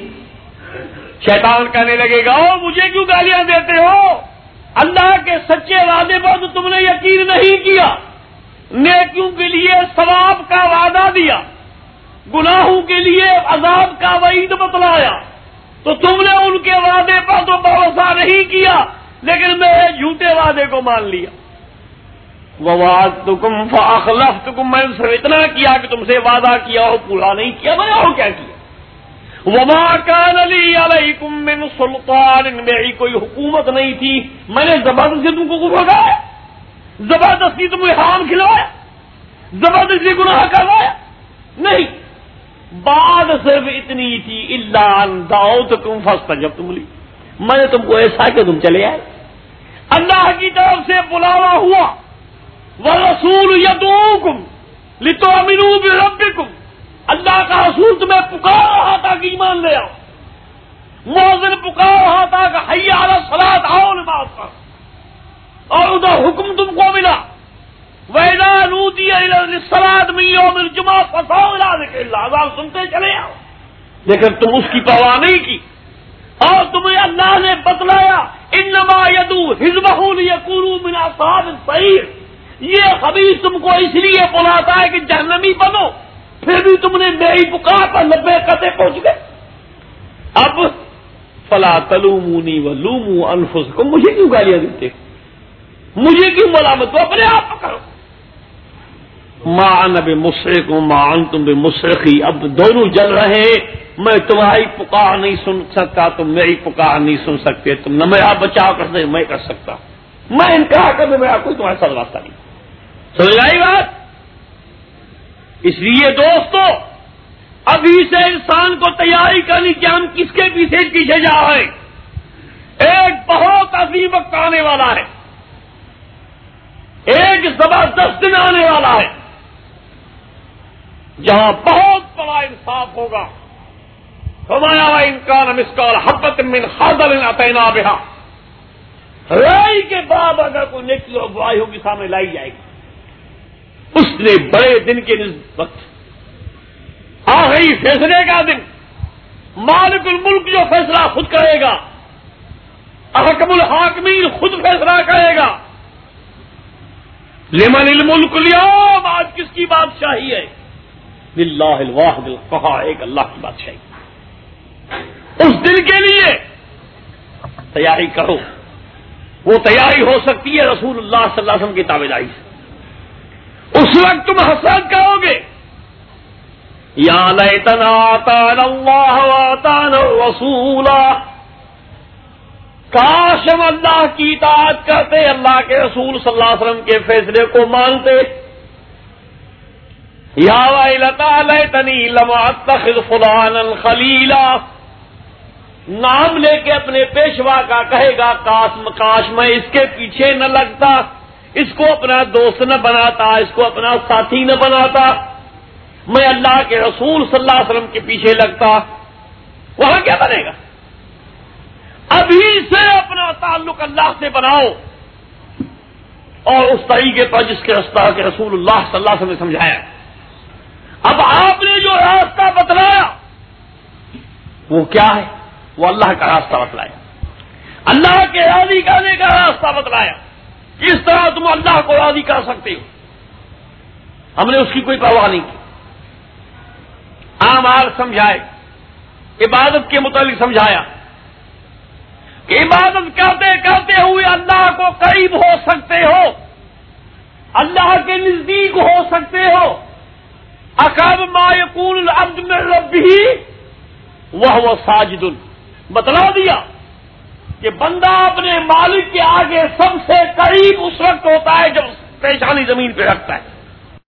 شیطان کہنے لگے گا او مجھے کیوں گالیاں دیتے ہو؟ اللہ کے سچے وعدے پر تو تم نے یقین نہیں کیا۔ نیکیوں کے لیے ثواب کا وعدہ دیا؟ گناہوں کے لیے عذاب کا وعید بتلایا۔ تو تم نے ان کے وعدے پر تو بھروسہ نہیں کیا۔ لیکن میں جھوٹے وعدے کو مان لیا۔ وہ واد تو فاخلف تو میں اتنا کیا کہ تم سے وعدہ کیا ہو، پورا نہیں کیا، میں اور کیا کیا؟ وما كان لي عليكم من سلطان، میری کوئی حکومت نہیں تھی، میں نے زبردستی تم کو بھگایا زبردستی تم حام کھلوایا زبردستی گناہ کروایا نہیں۔ بات صرف اتنی تھی اللہ داؤ تو تم فستا جب تم لی میں نے تم کو ایسا کہ تم چلے آئے۔ اللہ کی طرف سے بلاوا ہوا۔ وہ رسول یدوکم لتو امینو بربکم اللہ کا رسول تمہیں پکار رہا تھا کہ ایمان لے آؤ۔ موزن پکار رہا تھا کہ حیال سلاد آؤ نماز پر اور ادھر حکم تم کو ملا۔ ویدا نوتی سلاد میں یوم جمع فساؤ اللہ سنتے چلے آؤ۔ لیکن تم اس کی پرواہ نہیں کی۔ اور تمہیں اللہ نے بتلایا انما یدو ہزب یقور منا صاحب صحیح یہ حبیب تم کو اس لیے بلاتا ہے کہ جہنمی بنو، پھر بھی تم نے میری پکار پر لبے کتے پہنچ گئے۔ اب فلا تلومونی و لومو انفس کو مجھے کیوں گالیاں دیتے؟ مجھے کیوں ملامت تو اپنے آپ کرو۔ ماں نب مشرق ہوں ماں تم بھی مشرقی اب دونوں جل رہے میں تمہاری پکار نہیں سن سکتا، تم میری پکار نہیں سن سکتے. تم نہ میرا بچاؤ کر سکتے میں کر سکتا. میں انکار کر میرا کوئی تمہارے ساتھ واسطہ نہیں. سمجھ آئی بات؟ اس لیے دوستو، ابھی سے انسان کو تیاری کرنی کہ ہم کس کے پیچھے پیچھے جا رہے ایک بہت عظیم وقت آنے والا ہے. ایک زبردست دن آنے والا ہے. جہاں بہت بڑا انصاف ہوگا۔ ہمارا انکان مسکال حبت من خادل عطینا بہا رائی کے بعد اگر کوئی نیکی اور برائی ہوگی، سامنے لائی جائے گی۔ اس نے بڑے دن کے وقت، آخری فیصلے کا دن، مالک الملک جو فیصلہ خود کرے گا احکم الحاکمین خود فیصلہ کرے گا۔ لمن الملک اليوم؟ آج کس کی بادشاہی ہے؟ للہ الواحد القہار، ایک اللہ کی بادشاہی اس دن کے لیے تیاری کرو۔ وہ تیاری ہو سکتی ہے رسول اللہ صلی اللہ علیہ وسلم کی تابے داری سے۔ اس وقت تم حسد کرو گے۔ یا اللہ تان رسولا کاش ہم اللہ کی اطاعت کرتے، اللہ کے رسول صلی اللہ علیہ وسلم کے فیصلے کو مانتے۔ یا تنی لما تخذ فلان خلیلا نام لے کے اپنے پیشوا کا کہے گا کاش کاش میں اس کے پیچھے نہ لگتا، اس کو اپنا دوست نہ بناتا، اس کو اپنا ساتھی نہ بناتا۔ میں اللہ کے رسول صلی اللہ علیہ وسلم کے پیچھے لگتا۔ وہاں کیا بنے گا؟ ابھی سے اپنا تعلق اللہ سے بناؤ۔ اور اس طریقے پر جس کے رستہ کے رسول اللہ صلی اللہ علیہ وسلم نے سمجھایا۔ اب آپ نے جو راستہ بتلایا وہ کیا ہے؟ وہ اللہ کا راستہ بتلایا۔ اللہ کے راضی کرنے کا راستہ بتلایا۔ کس طرح تم اللہ کو راضی کر سکتے ہو۔ ہم نے اس کی کوئی پرواہ نہیں کی۔ عام آر سمجھائے۔ عبادت کے متعلق سمجھایا۔ کہ عبادت کرتے کرتے ہوئے اللہ کو قریب ہو سکتے ہو۔ اللہ کے نزدیک ہو سکتے ہو۔ اکب ما یقول العبد میں رب بھی وہ ساجد. بتلا دیا کہ بندہ اپنے مالک کے آگے سب سے قریب اس وقت ہوتا ہے جب پیشانی زمین پہ رکھتا ہے.